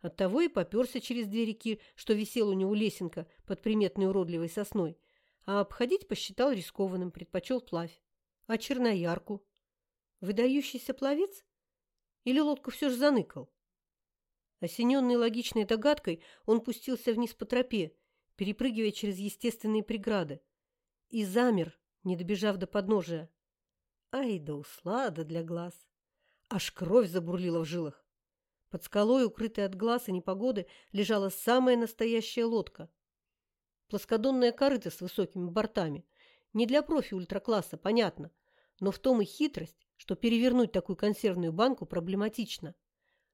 Оттого и поперся через две реки, что висел у него лесенка под приметной уродливой сосной, а обходить посчитал рискованным, предпочел плавь. А черноярку? Выдающийся пловец? Или лодку все же заныкал? Осененный логичной догадкой, он пустился вниз по тропе, перепрыгивая через естественные преграды, и замер, не добежав до подножия. Ай да услада для глаз! Аж кровь забурлила в жилах. Под скалой, укрытой от глаз и непогоды, лежала самая настоящая лодка. Плоскодонная корыта с высокими бортами. Не для профи ультракласса, понятно. Но в том и хитрость, что перевернуть такую консервную банку проблематично.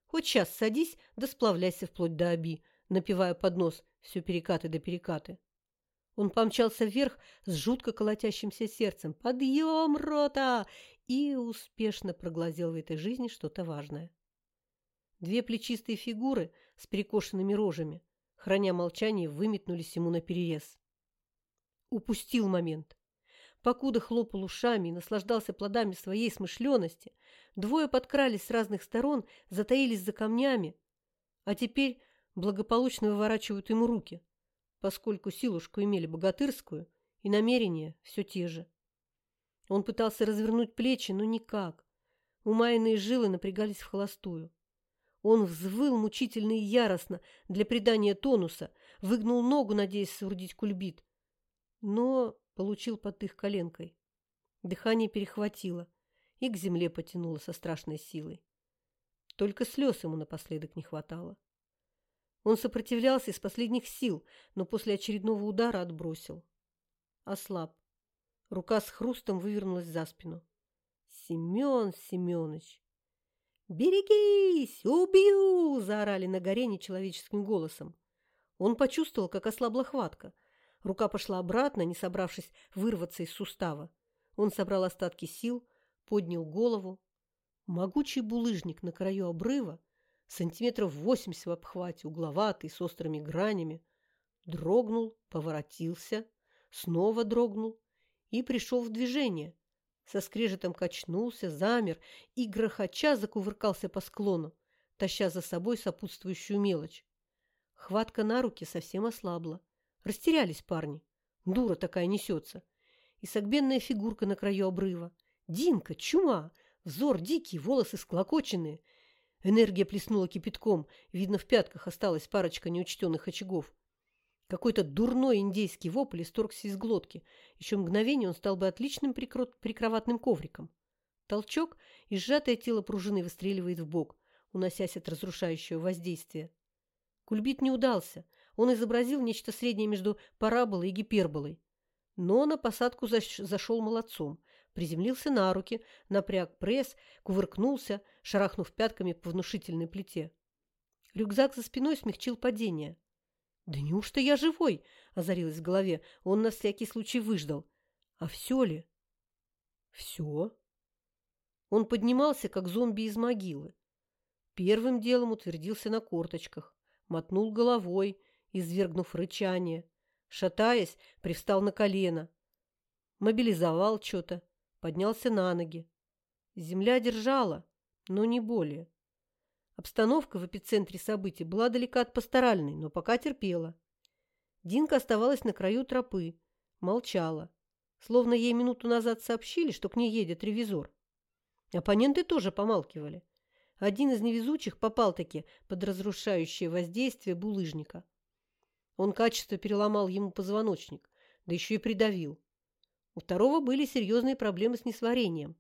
Хоть сейчас садись да сплавляйся вплоть до оби, напивая под нос все перекаты да перекаты. Он помчался вверх с жутко колотящимся сердцем. «Подъем, рота!» и успешно проглазел в этой жизни что-то важное. Две плечистые фигуры с перекошенными рожами, храня молчание, выметнулись ему наперерез. Упустил момент. Покуда хлопал ушами и наслаждался плодами своей смышленности, двое подкрались с разных сторон, затаились за камнями, а теперь благополучно выворачивают ему руки, поскольку силушку имели богатырскую и намерения все те же. Он пытался развернуть плечи, но никак. Умаянные жилы напрягались в холостую. Он взвыл мучительно и яростно для придания тонуса, выгнул ногу, надеясь соорудить кульбит, но получил под их коленкой. Дыхание перехватило и к земле потянуло со страшной силой. Только слез ему напоследок не хватало. Он сопротивлялся из последних сил, но после очередного удара отбросил. Ослаб. Рука с хрустом вывернулась за спину. Семен Семенович! «Берегись! Убью!» – заорали на горе нечеловеческим голосом. Он почувствовал, как ослабла хватка. Рука пошла обратно, не собравшись вырваться из сустава. Он собрал остатки сил, поднял голову. Могучий булыжник на краю обрыва, сантиметров восемьдесят в обхвате, угловатый, с острыми гранями, дрогнул, поворотился, снова дрогнул и пришел в движение, со скрежетом качнулся, замер и, грохоча, закувыркался по склону, таща за собой сопутствующую мелочь. Хватка на руки совсем ослабла. Растерялись парни. Дура такая несется. И согбенная фигурка на краю обрыва. Динка, чума, взор дикий, волосы склокоченные. Энергия плеснула кипятком, видно, в пятках осталась парочка неучтенных очагов. Какой-то дурной индейский вопль исторгся из глотки. Еще мгновение он стал бы отличным прикроватным ковриком. Толчок, и сжатое тело пружины выстреливает в бок, уносясь от разрушающего воздействия. Кульбит не удался. Он изобразил нечто среднее между параболой и гиперболой. Но на посадку зашел молодцом. Приземлился на руки, напряг пресс, кувыркнулся, шарахнув пятками по внушительной плите. Рюкзак за спиной смягчил падение. «Да неужто я живой?» – озарилось в голове. Он на всякий случай выждал. «А все ли?» «Все?» Он поднимался, как зомби из могилы. Первым делом утвердился на корточках, мотнул головой, извергнув рычание. Шатаясь, привстал на колено. Мобилизовал что-то, поднялся на ноги. Земля держала, но не более. Обстановка в эпицентре событий была далека от пасторальной, но пока терпела. Динка оставалась на краю тропы, молчала, словно ей минуту назад сообщили, что к ней едет ревизор. Оппоненты тоже помалкивали. Один из невезучих попал-таки под разрушающее воздействие булыжника. Он качество переломал ему позвоночник, да еще и придавил. У второго были серьезные проблемы с несварением.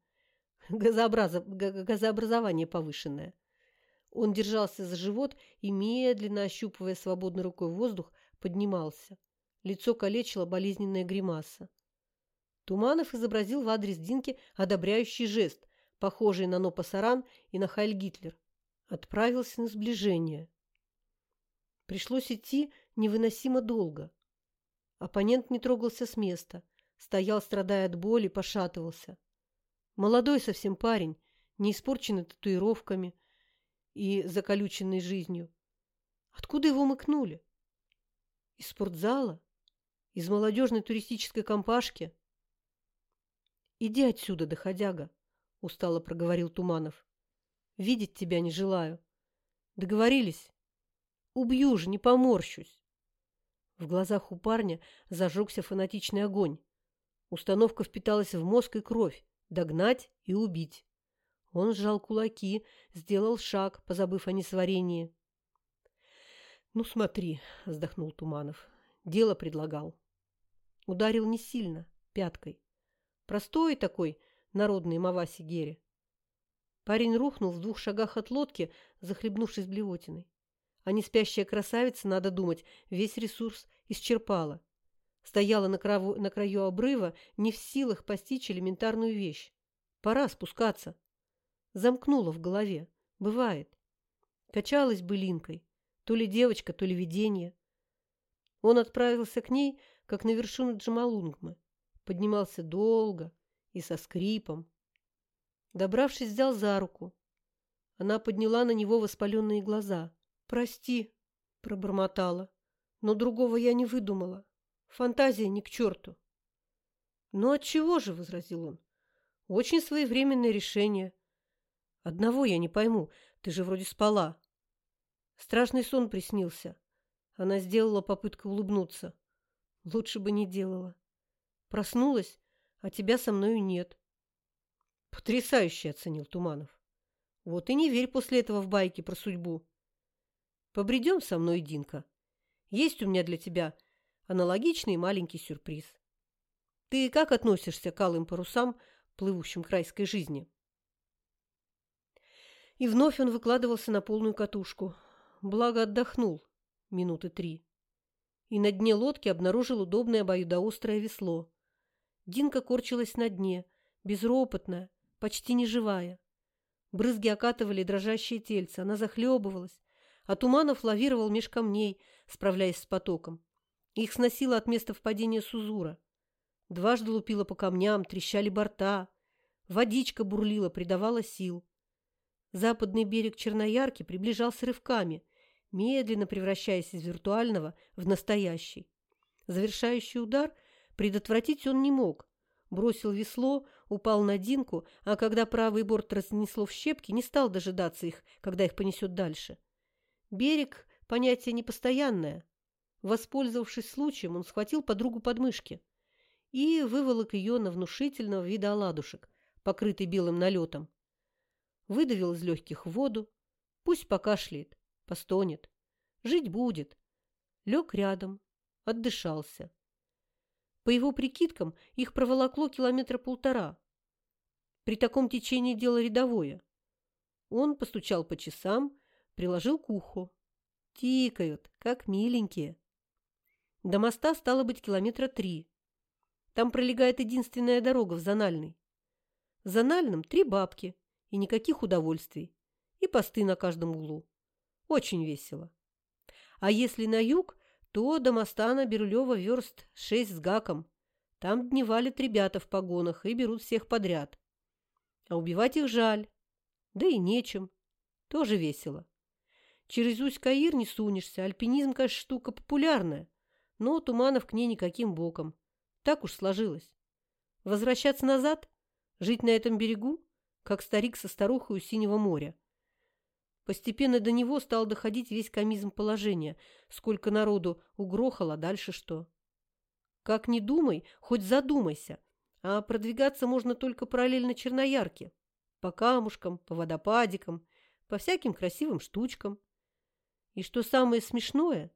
Газообраз... Газообразование повышенное. Он держался за живот и, медленно ощупывая свободной рукой воздух, поднимался. Лицо калечило болезненная гримаса. Туманов изобразил в адрес Динки одобряющий жест, похожий на Нопасаран и на Хайль Гитлер. Отправился на сближение. Пришлось идти невыносимо долго. Оппонент не трогался с места, стоял, страдая от боли, пошатывался. Молодой совсем парень, не испорченный татуировками и заколюченной жизнью. Откуда его мыкнули? Из спортзала? Из молодежной туристической компашки? «Иди отсюда, доходяга», — устало проговорил Туманов. «Видеть тебя не желаю. Договорились? Убью же, не поморщусь». В глазах у парня зажегся фанатичный огонь. Установка впиталась в мозг и кровь. Догнать и убить. Он сжал кулаки, сделал шаг, позабыв о несварении. «Ну, смотри», — вздохнул Туманов. «Дело предлагал». Ударил не сильно, пяткой. Простой такой народный Маваси Гере. Парень рухнул в двух шагах от лодки, захлебнувшись блевотиной. А не спящая красавица, надо думать, весь ресурс исчерпала. Стояла на, краву, на краю обрыва, не в силах постичь элементарную вещь. Пора спускаться. Замкнула в голове. Бывает. Качалась былинкой. То ли девочка, то ли видение. Он отправился к ней, как на вершину Джамалунгмы. Поднимался долго и со скрипом. Добравшись, взял за руку. Она подняла на него воспаленные глаза. «Прости», — пробормотала, — «но другого я не выдумала. Фантазия ни к черту». «Ну отчего же?» — возразил он. «Очень своевременное решение. Одного я не пойму, ты же вроде спала». Страшный сон приснился. Она сделала попытку улыбнуться. Лучше бы не делала. Проснулась, а тебя со мною нет. Потрясающе оценил Туманов. Вот и не верь после этого в байки про судьбу. Побредем со мной, Динка. Есть у меня для тебя аналогичный маленький сюрприз. Ты как относишься к алым парусам, плывущим к райской жизни? И вновь он выкладывался на полную катушку. Благо отдохнул минуты три. И на дне лодки обнаружил удобное обоюдоострое весло. Динка корчилась на дне, безропотная, почти неживая. Брызги окатывали дрожащее тельце, она захлебывалась, а Туманов лавировал меж камней, справляясь с потоком. Их сносило от места впадения Сузура. Дважды лупило по камням, трещали борта. Водичка бурлила, придавала сил. Западный берег Черноярки приближался рывками, медленно превращаясь из виртуального в настоящий. Завершающий удар – Предотвратить он не мог. Бросил весло, упал на Динку, а когда правый борт разнесло в щепки, не стал дожидаться их, когда их понесет дальше. Берег – понятие непостоянное. Воспользовавшись случаем, он схватил подругу под мышки и выволок ее на внушительного вида оладушек, покрытый белым налетом. Выдавил из легких воду. Пусть покашляет, постонет. Жить будет. Лег рядом, отдышался. По его прикидкам, их проволокло километра полтора. При таком течении дело рядовое. Он постучал по часам, приложил к уху. Тикают, как миленькие. До моста стало быть километра три. Там пролегает единственная дорога в Зональный. В Зональном три бабки и никаких удовольствий. И посты на каждом углу. Очень весело. А если на юг, то до моста на Бирюлево верст шесть с гаком. Там дневалят ребята в погонах и берут всех подряд. А убивать их жаль. Да и нечем. Тоже весело. Через Усть-Каир не сунешься. Альпинизм, конечно, штука популярная. Но Туманов к ней никаким боком. Так уж сложилось. Возвращаться назад? Жить на этом берегу? Как старик со старухой у Синего моря. Постепенно до него стал доходить весь комизм положения. Сколько народу угрохало, дальше что? Как ни думай, хоть задумайся. А продвигаться можно только параллельно Черноярке. По камушкам, по водопадикам, по всяким красивым штучкам. И что самое смешное,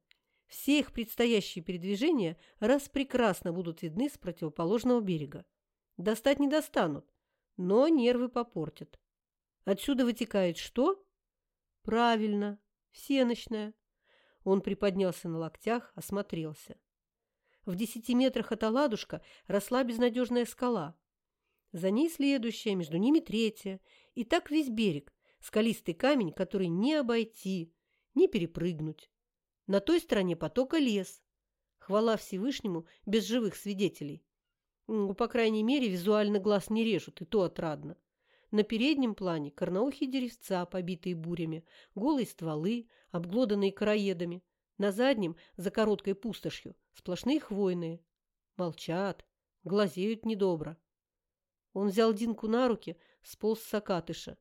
все их предстоящие передвижения раз прекрасно будут видны с противоположного берега. Достать не достанут, но нервы попортят. Отсюда вытекает что? Правильно, всеночная. Он приподнялся на локтях, осмотрелся. В десяти метрах от оладушка росла безнадежная скала. За ней следующая, между ними третья. И так весь берег, Скалистый камень, который не обойти, не перепрыгнуть. На той стороне потока лес. Хвала Всевышнему без живых свидетелей. Ну, по крайней мере, визуально глаз не режут, и то отрадно. На переднем плане корноухие деревца, побитые бурями, голые стволы, обглоданные короедами. На заднем, за короткой пустошью, сплошные хвойные. Молчат, глазеют недобро. Он взял Динку на руки, сполз с окатыша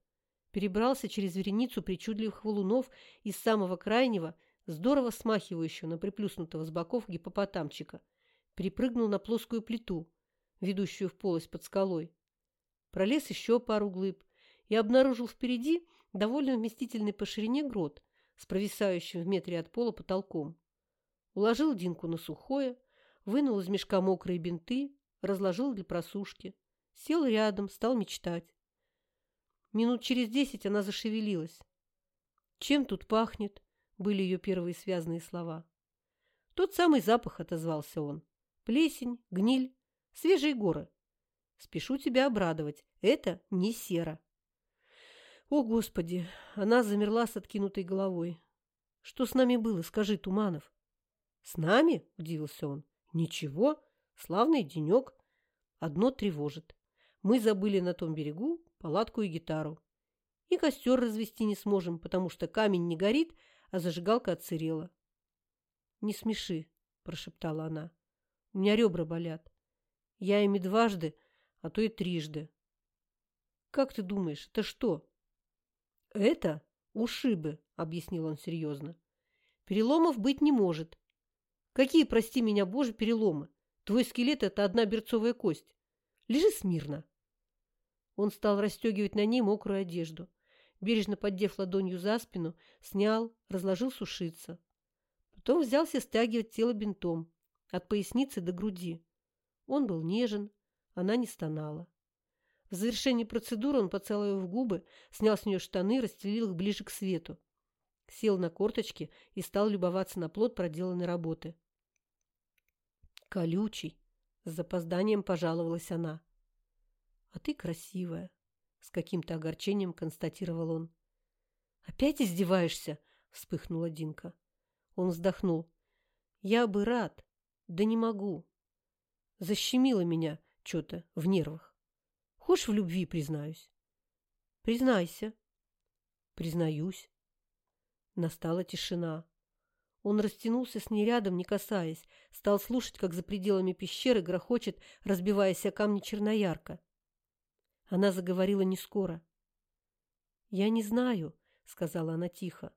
перебрался через вереницу причудливых валунов из самого крайнего, здорово смахивающего на приплюснутого с боков гипопотамчика, перепрыгнул на плоскую плиту, ведущую в полость под скалой. Пролез еще пару глыб и обнаружил впереди довольно вместительный по ширине грот с провисающим в метре от пола потолком. Уложил Динку на сухое, вынул из мешка мокрые бинты, разложил для просушки. Сел рядом, стал мечтать. Минут через десять она зашевелилась. «Чем тут пахнет?» – были ее первые связанные слова. «Тот самый запах», – отозвался он. «Плесень, гниль, свежие горы. Спешу тебя обрадовать. Это не сера». «О, Господи!» – она замерла с откинутой головой. «Что с нами было, скажи, Туманов?» «С нами?» – удивился он. «Ничего. Славный денек. Одно тревожит. Мы забыли на том берегу палатку и гитару. И костер развести не сможем, потому что камень не горит, а зажигалка отсырела. «Не смеши», – прошептала она. «У меня ребра болят. Я ими дважды, а то и трижды». «Как ты думаешь, это что?» «Это ушибы», – объяснил он серьезно. «Переломов быть не может. Какие, прости меня, боже, переломы? Твой скелет – это одна берцовая кость. Лежи смирно». Он стал расстегивать на ней мокрую одежду. Бережно поддев ладонью за спину, снял, разложил сушиться. Потом взялся стягивать тело бинтом, от поясницы до груди. Он был нежен, она не стонала. В завершении процедуры он поцеловал ее в губы, снял с нее штаны, расстелил их ближе к свету. Сел на корточки и стал любоваться на плод проделанной работы. «Колючий!» – с запозданием пожаловалась она. «А ты красивая», — с каким-то огорчением констатировал он. «Опять издеваешься?» — вспыхнула Динка. Он вздохнул. «Я бы рад, да не могу. Защемило меня что-то в нервах. Хочешь, в любви признаюсь?» «Признайся». «Признаюсь». Настала тишина. Он растянулся с ней рядом, не касаясь, стал слушать, как за пределами пещеры грохочет, разбиваясь о камни черноярка. Она заговорила не скоро. «Я не знаю», — сказала она тихо.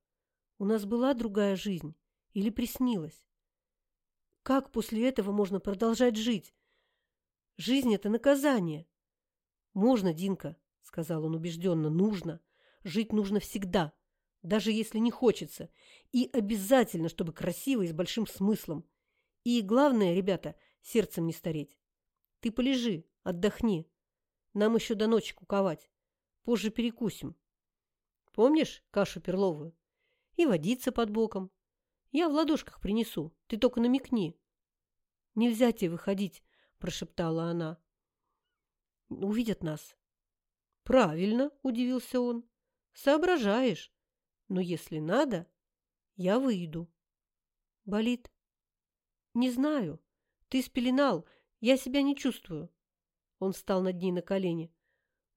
«У нас была другая жизнь или приснилась? Как после этого можно продолжать жить? Жизнь — это наказание». «Можно, Динка», — сказал он убежденно, — «нужно. Жить нужно всегда, даже если не хочется. И обязательно, чтобы красиво и с большим смыслом. И главное, ребята, сердцем не стареть. Ты полежи, отдохни, нам еще до ночи куковать. Позже перекусим. Помнишь кашу перловую? И водиться под боком. Я в ладошках принесу. Ты только намекни. Нельзя тебе выходить, прошептала она. Увидят нас. Правильно, удивился он. Соображаешь. Но если надо, я выйду. Болит? Не знаю. Ты спеленал. Я себя не чувствую. Он встал над ней на колени.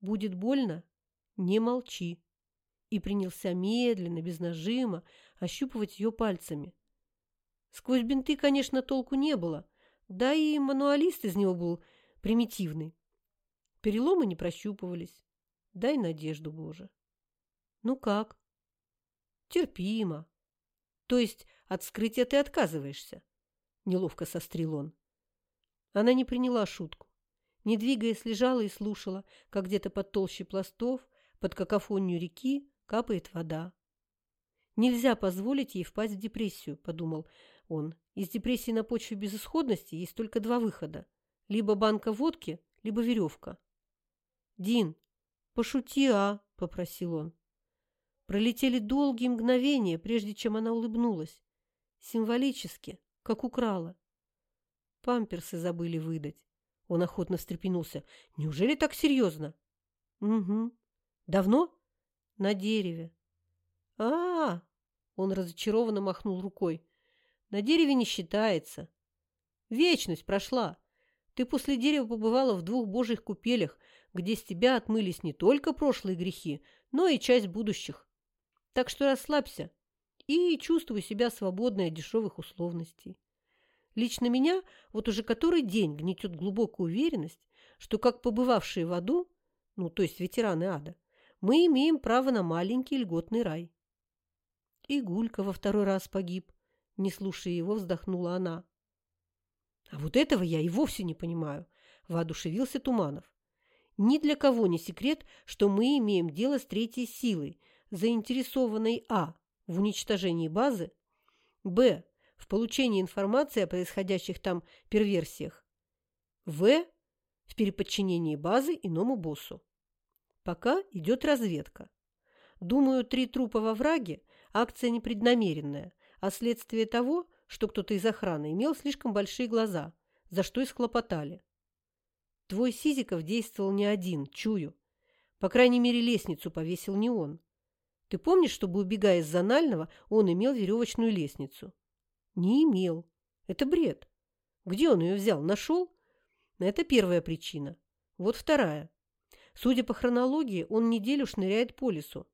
«Будет больно? Не молчи!» И принялся медленно, без нажима, ощупывать ее пальцами. Сквозь бинты, конечно, толку не было, да и мануалист из него был примитивный. Переломы не прощупывались. Дай надежду, Боже. Ну как? Терпимо. То есть от вскрытия ты отказываешься? Неловко сострил он. Она не приняла шутку не двигаясь, лежала и слушала, как где-то под толщей пластов, под какофонию реки капает вода. «Нельзя позволить ей впасть в депрессию», – подумал он. «Из депрессии на почве безысходности есть только два выхода. Либо банка водки, либо веревка». «Дин, пошути, а?» – попросил он. Пролетели долгие мгновения, прежде чем она улыбнулась. Символически, как украла. Памперсы забыли выдать. Он охотно встрепенулся. «Неужели так серьезно?» «Угу. Давно?» На дереве. А, -а, -а он разочарованно махнул рукой. На дереве не считается. Вечность прошла. Ты после дерева побывала в двух божьих купелях, где с тебя отмылись не только прошлые грехи, но и часть будущих. Так что расслабься и чувствуй себя свободной от дешевых условностей. Лично меня вот уже который день гнетет глубокая уверенность, что как побывавшие в аду, ну, то есть ветераны ада, мы имеем право на маленький льготный рай. И Гулька во второй раз погиб. Не слушая его, вздохнула она. А вот этого я и вовсе не понимаю, воодушевился Туманов. Ни для кого не секрет, что мы имеем дело с третьей силой, заинтересованной а. в уничтожении базы, б. В получении информации о происходящих там перверсиях, в. в переподчинении базы иному боссу. Пока идет разведка. Думаю, три трупа во враге – акция непреднамеренная, а следствие того, что кто-то из охраны имел слишком большие глаза, за что и схлопотали. Твой Сизиков действовал не один, чую. По крайней мере, лестницу повесил не он. Ты помнишь, чтобы, убегая из зонального, он имел веревочную лестницу? Не имел. Это бред. Где он ее взял? Нашел? Это первая причина. Вот вторая. Судя по хронологии, он неделю шныряет по лесу.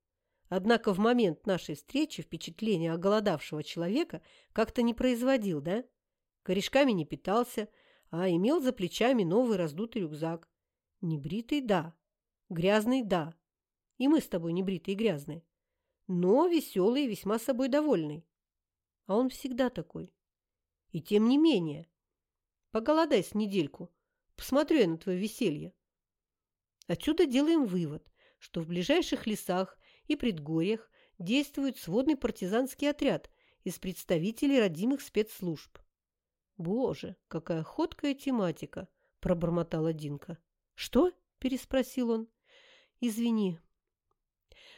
Однако в момент нашей встречи впечатление оголодавшего человека как-то не производил, да? Корешками не питался, а имел за плечами новый раздутый рюкзак. Небритый – да. Грязный – да. И мы с тобой небритые и грязные. Но веселый и весьма собой довольный. А он всегда такой. И тем не менее. Поголодай с недельку. Посмотрю я на твое веселье. Отсюда делаем вывод, что в ближайших лесах и предгорьях действует сводный партизанский отряд из представителей родимых спецслужб. «Боже, какая ходкая тематика!» – пробормотала Динка. «Что?» – переспросил он. «Извини».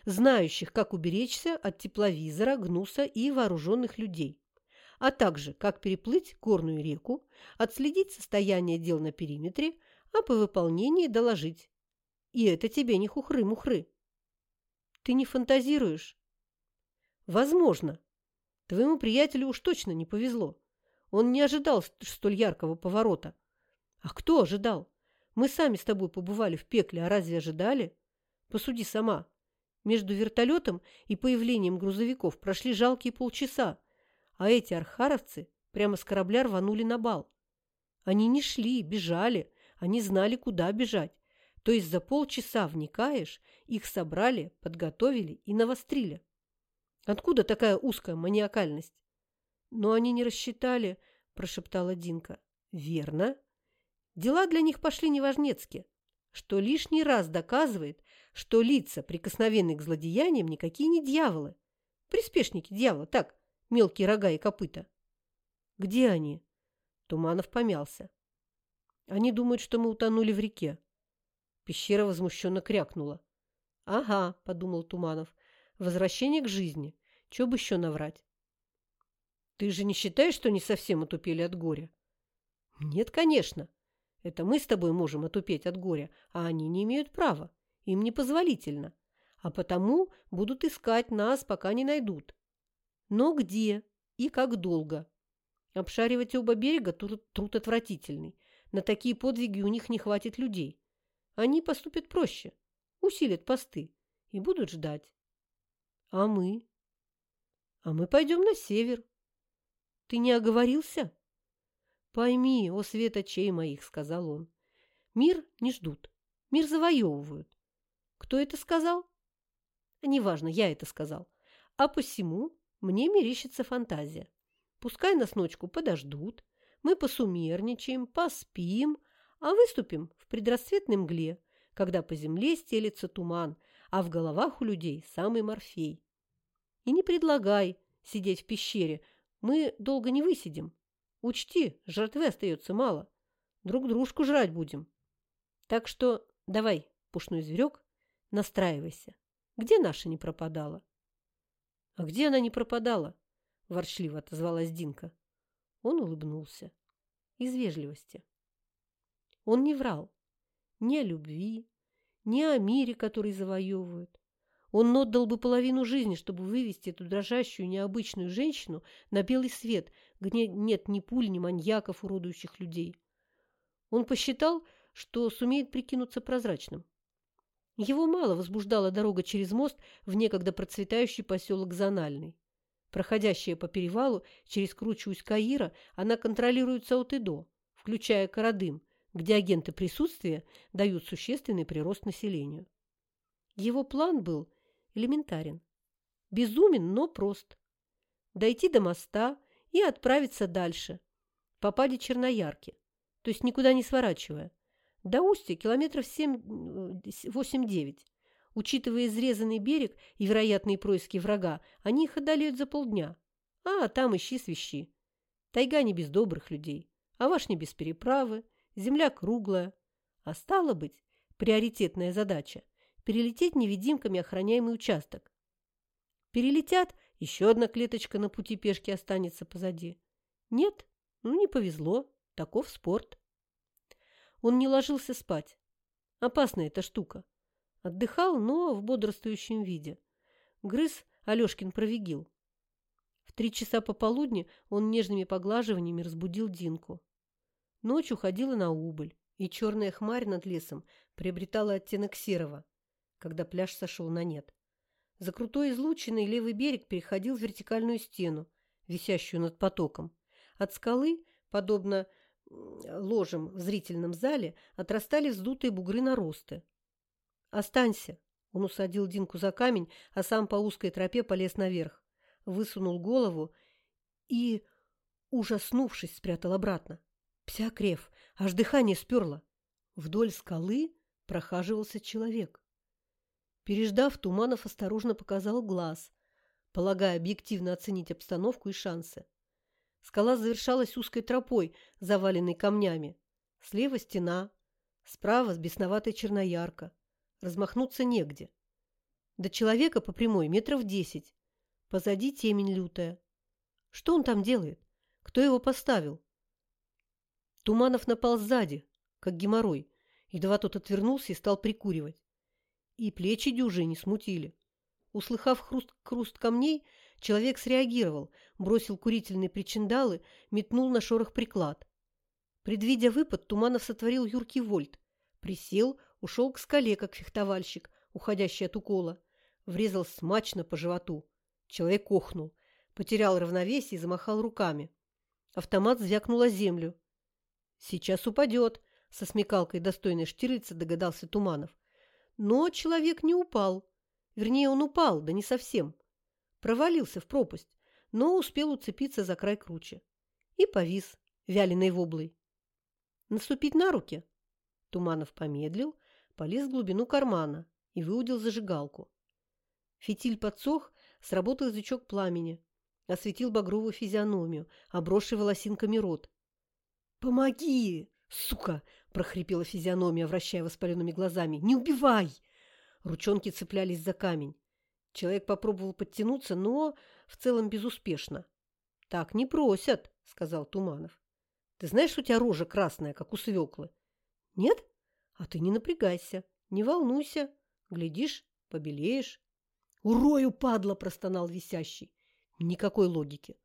«Знающих, как уберечься от тепловизора, гнуса и вооруженных людей, а также как переплыть горную реку, отследить состояние дел на периметре, а по выполнении доложить. И это тебе не хухры-мухры. Ты не фантазируешь?» «Возможно. Твоему приятелю уж точно не повезло. Он не ожидал столь яркого поворота. А кто ожидал? Мы сами с тобой побывали в пекле, а разве ожидали? Посуди сама. Между вертолетом и появлением грузовиков прошли жалкие полчаса, а эти архаровцы прямо с корабля рванули на бал. Они не шли, бежали, они знали, куда бежать. То есть за полчаса вникаешь, их собрали, подготовили и навострили. Откуда такая узкая маниакальность? Но они не рассчитали, прошептала Динка. Верно. Дела для них пошли неважнецки, что лишний раз доказывает, что лица, прикосновенные к злодеяниям, никакие не дьяволы. Приспешники дьявола, так, мелкие рога и копыта. Где они? Туманов помялся. Они думают, что мы утонули в реке. Пещера возмущенно крякнула. «Ага», — подумал Туманов, — «возвращение к жизни. Чего бы еще наврать?» Ты же не считаешь, что не совсем отупели от горя? Нет, конечно. Это мы с тобой можем отупеть от горя, а они не имеют права. Им непозволительно. А потому будут искать нас, пока не найдут. Но где и как долго? Обшаривать оба берега труд, труд отвратительный. На такие подвиги у них не хватит людей. Они поступят проще, усилят посты и будут ждать. А мы? А мы пойдем на север, ты не оговорился? Пойми, о свет очей моих, сказал он. Мир не ждут, мир завоевывают. Кто это сказал? Неважно, я это сказал. А посему мне мерещится фантазия. Пускай нас ночку подождут, мы посумерничаем, поспим, а выступим в предрассветной мгле, когда по земле стелется туман, а в головах у людей самый морфей. И не предлагай сидеть в пещере, мы долго не высидим. Учти, жертвы остается мало. Друг дружку жрать будем. Так что давай, пушной зверек, настраивайся. Где наша не пропадала? А где она не пропадала? Ворчливо отозвалась Динка. Он улыбнулся. Из вежливости. Он не врал. Ни о любви, ни о мире, который завоевывают. Он отдал бы половину жизни, чтобы вывести эту дрожащую, необычную женщину на белый свет, где нет ни пуль, ни маньяков, уродующих людей. Он посчитал, что сумеет прикинуться прозрачным. Его мало возбуждала дорога через мост в некогда процветающий поселок Зональный. Проходящая по перевалу через кручу Каира, она контролируется от и до, включая Карадым, где агенты присутствия дают существенный прирост населению. Его план был элементарен. Безумен, но прост. Дойти до моста и отправиться дальше, по паде Черноярки, то есть никуда не сворачивая. До устья километров 8-9. Учитывая изрезанный берег и вероятные происки врага, они их одолеют за полдня. А там ищи свищи. Тайга не без добрых людей, а ваш не без переправы, земля круглая. А стало быть, приоритетная задача – перелететь невидимками охраняемый участок. Перелетят, еще одна клеточка на пути пешки останется позади. Нет, ну не повезло, таков спорт. Он не ложился спать. Опасная эта штука. Отдыхал, но в бодрствующем виде. Грыз Алешкин провигил. В три часа пополудни он нежными поглаживаниями разбудил Динку. Ночь уходила на убыль, и черная хмарь над лесом приобретала оттенок серого, когда пляж сошел на нет. За крутой излученный левый берег переходил в вертикальную стену, висящую над потоком. От скалы, подобно ложем в зрительном зале отрастали вздутые бугры наросты. «Останься!» Он усадил Динку за камень, а сам по узкой тропе полез наверх, высунул голову и, ужаснувшись, спрятал обратно. Псякрев, аж дыхание сперло. Вдоль скалы прохаживался человек. Переждав, Туманов осторожно показал глаз, полагая объективно оценить обстановку и шансы. Скала завершалась узкой тропой, заваленной камнями. Слева стена, справа с бесноватой черноярка. Размахнуться негде. До человека по прямой метров десять. Позади темень лютая. Что он там делает? Кто его поставил? Туманов напал сзади, как геморрой. Едва тот отвернулся и стал прикуривать. И плечи дюжи не смутили. Услыхав хруст, хруст камней, Человек среагировал, бросил курительные причиндалы, метнул на шорох приклад. Предвидя выпад, Туманов сотворил юркий вольт. Присел, ушел к скале, как фехтовальщик, уходящий от укола. Врезал смачно по животу. Человек охнул, потерял равновесие и замахал руками. Автомат звякнул о землю. «Сейчас упадет», — со смекалкой достойной штирлица догадался Туманов. Но человек не упал. Вернее, он упал, да не совсем провалился в пропасть, но успел уцепиться за край круче. И повис, вяленой воблой. Наступить на руки? Туманов помедлил, полез в глубину кармана и выудил зажигалку. Фитиль подсох, сработал язычок пламени, осветил багровую физиономию, обросший волосинками рот. «Помоги, сука!» – прохрипела физиономия, вращая воспаленными глазами. «Не убивай!» Ручонки цеплялись за камень. Человек попробовал подтянуться, но в целом безуспешно. «Так не просят», — сказал Туманов. «Ты знаешь, что у тебя рожа красная, как у свеклы?» «Нет? А ты не напрягайся, не волнуйся. Глядишь, побелеешь». «Урою, падла!» – простонал висящий. Никакой логики.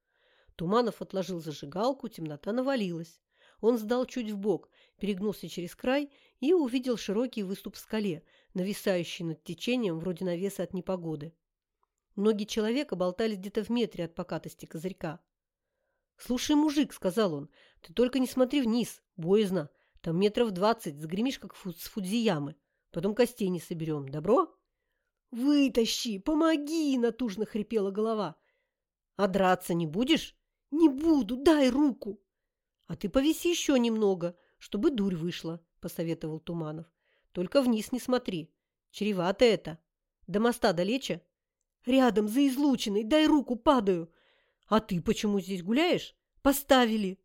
Туманов отложил зажигалку, темнота навалилась. Он сдал чуть вбок, перегнулся через край и увидел широкий выступ в скале, нависающий над течением вроде навеса от непогоды. Ноги человека болтались где-то в метре от покатости козырька. «Слушай, мужик», — сказал он, — «ты только не смотри вниз, боязно. Там метров двадцать, загремишь, как фу с фудзиямы. Потом костей не соберем. Добро?» «Вытащи! Помоги!» — натужно хрипела голова. «А драться не будешь?» «Не буду! Дай руку!» «А ты повиси еще немного, чтобы дурь вышла», — посоветовал Туманов. «Только вниз не смотри. Чревато это. До моста далече?» Рядом, за излучиной, дай руку, падаю. А ты почему здесь гуляешь? Поставили.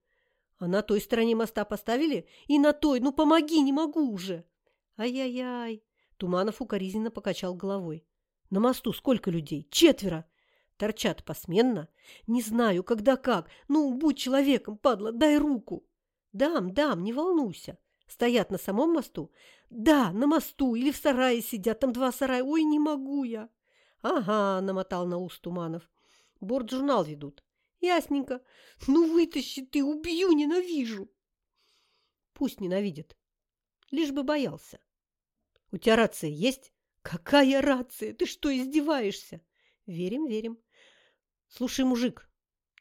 А на той стороне моста поставили? И на той, ну помоги, не могу уже. Ай-яй-яй. Туманов укоризненно покачал головой. На мосту сколько людей? Четверо. Торчат посменно. Не знаю, когда как. Ну, будь человеком, падла, дай руку. Дам, дам, не волнуйся. Стоят на самом мосту? Да, на мосту или в сарае сидят. Там два сарая. Ой, не могу я. Ага, намотал на ус Туманов. Борт-журнал ведут. Ясненько. Ну вытащи ты, убью, ненавижу. Пусть ненавидит. Лишь бы боялся. У тебя рация есть? Какая рация? Ты что, издеваешься? Верим, верим. Слушай, мужик.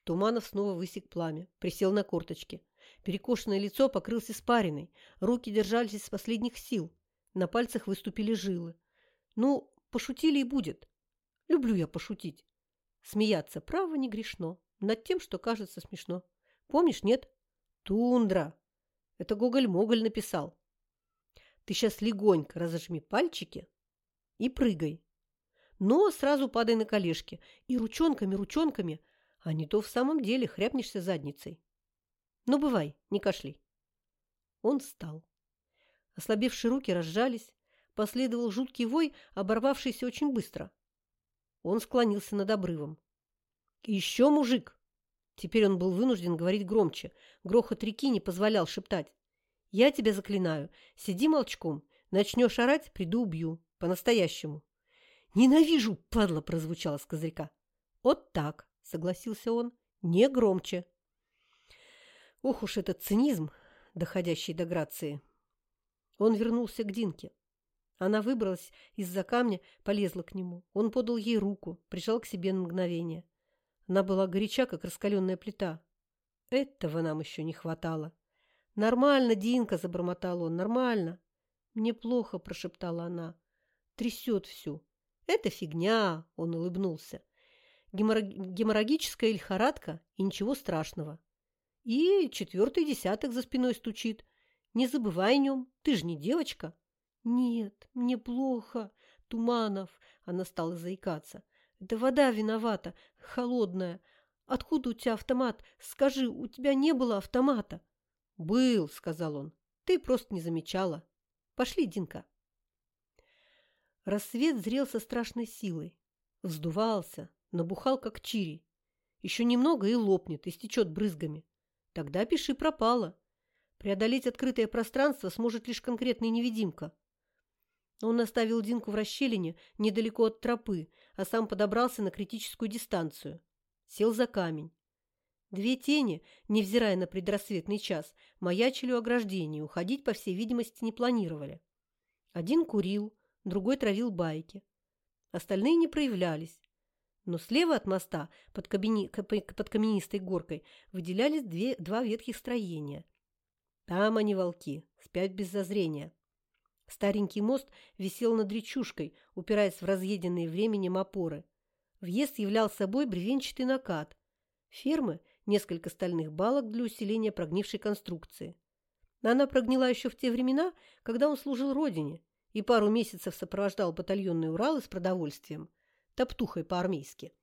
Туманов снова высек пламя, присел на корточки. Перекошенное лицо покрылось испариной, руки держались из последних сил, на пальцах выступили жилы. Ну, пошутили и будет. Люблю я пошутить. Смеяться, право, не грешно. Над тем, что кажется смешно. Помнишь, нет? Тундра. Это Гоголь-Моголь написал. Ты сейчас легонько разожми пальчики и прыгай. Но сразу падай на колешки и ручонками-ручонками, а не то в самом деле хряпнешься задницей. Ну, бывай, не кашляй. Он встал. Ослабевшие руки разжались, последовал жуткий вой, оборвавшийся очень быстро. Он склонился над обрывом. еще мужик!» Теперь он был вынужден говорить громче. Грохот реки не позволял шептать. «Я тебя заклинаю. Сиди молчком. Начнешь орать, приду убью. По-настоящему». «Ненавижу!» – падла прозвучала с козырька. «Вот так!» – согласился он. «Не громче!» Ох уж этот цинизм, доходящий до грации. Он вернулся к Динке. Она выбралась из-за камня, полезла к нему. Он подал ей руку, прижал к себе на мгновение. Она была горяча, как раскаленная плита. Этого нам еще не хватало. «Нормально, Динка!» – забормотал он. «Нормально!» «Мне плохо!» – прошептала она. «Трясет всю!» «Это фигня!» – он улыбнулся. «Геморрагическая лихорадка и ничего страшного!» И четвертый десяток за спиной стучит. Не забывай о нем, ты же не девочка. Нет, мне плохо, Туманов. Она стала заикаться. Это вода виновата, холодная. Откуда у тебя автомат? Скажи, у тебя не было автомата? Был, сказал он. Ты просто не замечала. Пошли, Динка. Рассвет зрел со страшной силой. Вздувался, набухал, как чири. Еще немного и лопнет, истечет брызгами. Тогда пиши пропало. Преодолеть открытое пространство сможет лишь конкретный невидимка. Он оставил Динку в расщелине недалеко от тропы, а сам подобрался на критическую дистанцию. Сел за камень. Две тени, невзирая на предрассветный час, маячили у ограждения, уходить, по всей видимости, не планировали. Один курил, другой травил байки. Остальные не проявлялись но слева от моста, под, кабини... под каменистой горкой, выделялись две... два ветхих строения. Там они, волки, спят без зазрения. Старенький мост висел над речушкой, упираясь в разъеденные временем опоры. Въезд являл собой бревенчатый накат. Фермы – несколько стальных балок для усиления прогнившей конструкции. Она прогнила еще в те времена, когда он служил родине и пару месяцев сопровождал батальонный Урал с продовольствием – топтухой по-армейски,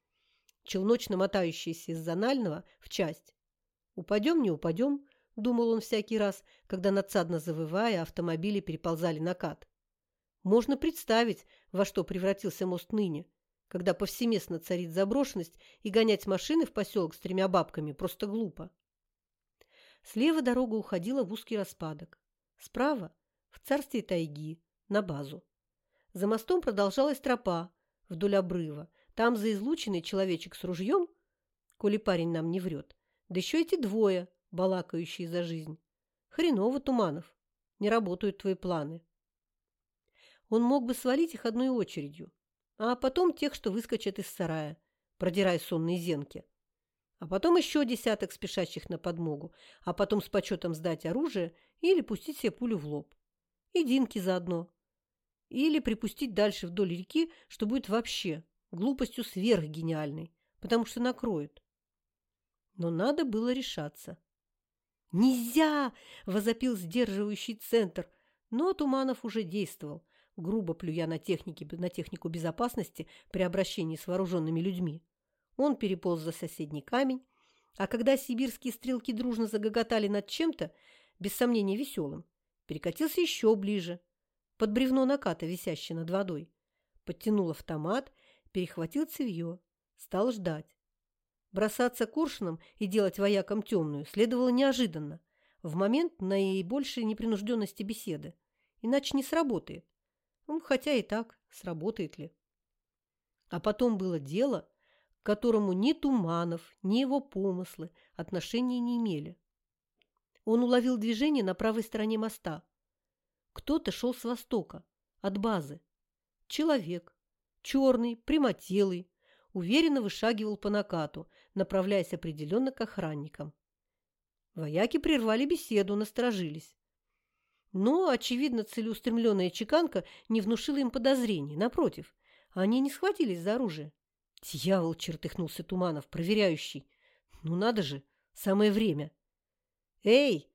челночно мотающийся из Зонального в часть. «Упадем, не упадем», – думал он всякий раз, когда надсадно завывая, автомобили переползали на кат. Можно представить, во что превратился мост ныне, когда повсеместно царит заброшенность, и гонять машины в поселок с тремя бабками просто глупо. Слева дорога уходила в узкий распадок. Справа – в царстве тайги, на базу. За мостом продолжалась тропа, вдоль обрыва. Там за излученный человечек с ружьем, коли парень нам не врет, да еще эти двое, балакающие за жизнь. Хреново, Туманов, не работают твои планы. Он мог бы свалить их одной очередью, а потом тех, что выскочат из сарая, продирая сонные зенки. А потом еще десяток спешащих на подмогу, а потом с почетом сдать оружие или пустить себе пулю в лоб. И Динки заодно. Или припустить дальше вдоль реки, что будет вообще глупостью сверхгениальной, потому что накроет. Но надо было решаться. «Нельзя!» – возопил сдерживающий центр, но Туманов уже действовал, грубо плюя на, техники, на технику безопасности при обращении с вооруженными людьми. Он переполз за соседний камень, а когда сибирские стрелки дружно загоготали над чем-то, без сомнения веселым, перекатился еще ближе – под бревно наката, висящее над водой. Подтянул автомат, перехватил цевье, стал ждать. Бросаться куршином и делать воякам темную следовало неожиданно, в момент наибольшей непринужденности беседы, иначе не сработает. Ну, хотя и так, сработает ли. А потом было дело, к которому ни Туманов, ни его помыслы отношения не имели. Он уловил движение на правой стороне моста. Кто-то шел с востока, от базы. Человек, черный, прямотелый, уверенно вышагивал по накату, направляясь определенно к охранникам. Вояки прервали беседу, насторожились. Но, очевидно, целеустремленная чеканка не внушила им подозрений. Напротив, они не схватились за оружие. «Дьявол!» – чертыхнулся Туманов, проверяющий. «Ну надо же! Самое время!» «Эй!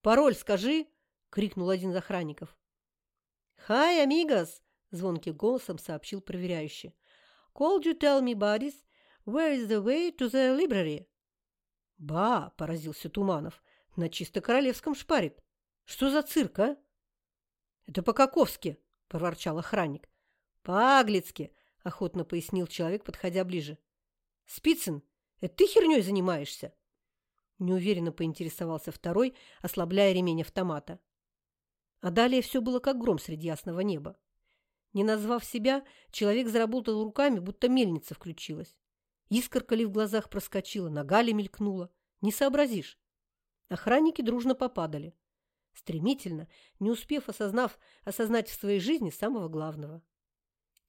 Пароль скажи!» – крикнул один из охранников. «Hi, amigos!» – звонким голосом сообщил проверяющий. «Could you tell me, buddies, where is the way to the library?» «Ба!» – поразился Туманов. «На чисто королевском шпарит. Что за цирк, а?» «Это по-каковски!» – проворчал охранник. «По-аглицки!» – охотно пояснил человек, подходя ближе. «Спицын, это ты херней занимаешься?» Неуверенно поинтересовался второй, ослабляя ремень автомата. А далее все было как гром среди ясного неба. Не назвав себя, человек заработал руками, будто мельница включилась. Искорка ли в глазах проскочила, нога ли мелькнула. Не сообразишь. Охранники дружно попадали. Стремительно, не успев осознав, осознать в своей жизни самого главного.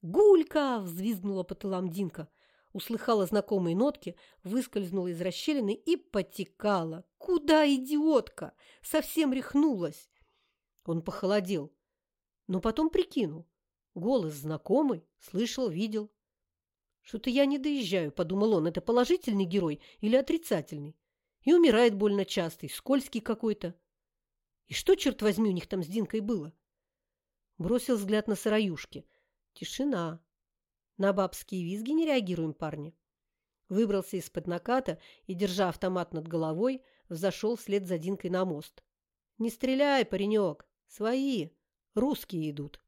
«Гулька!» – взвизгнула по тылам Динка. Услыхала знакомые нотки, выскользнула из расщелины и потекала. «Куда, идиотка? Совсем рехнулась!» Он похолодел, но потом прикинул. Голос знакомый, слышал, видел. «Что-то я не доезжаю», – подумал он. «Это положительный герой или отрицательный? И умирает больно часто, и скользкий какой-то. И что, черт возьми, у них там с Динкой было?» Бросил взгляд на сыроюшки – Тишина. На бабские визги не реагируем, парни. Выбрался из-под наката и, держа автомат над головой, взошел вслед за Динкой на мост. «Не стреляй, паренек! Свои! Русские идут!»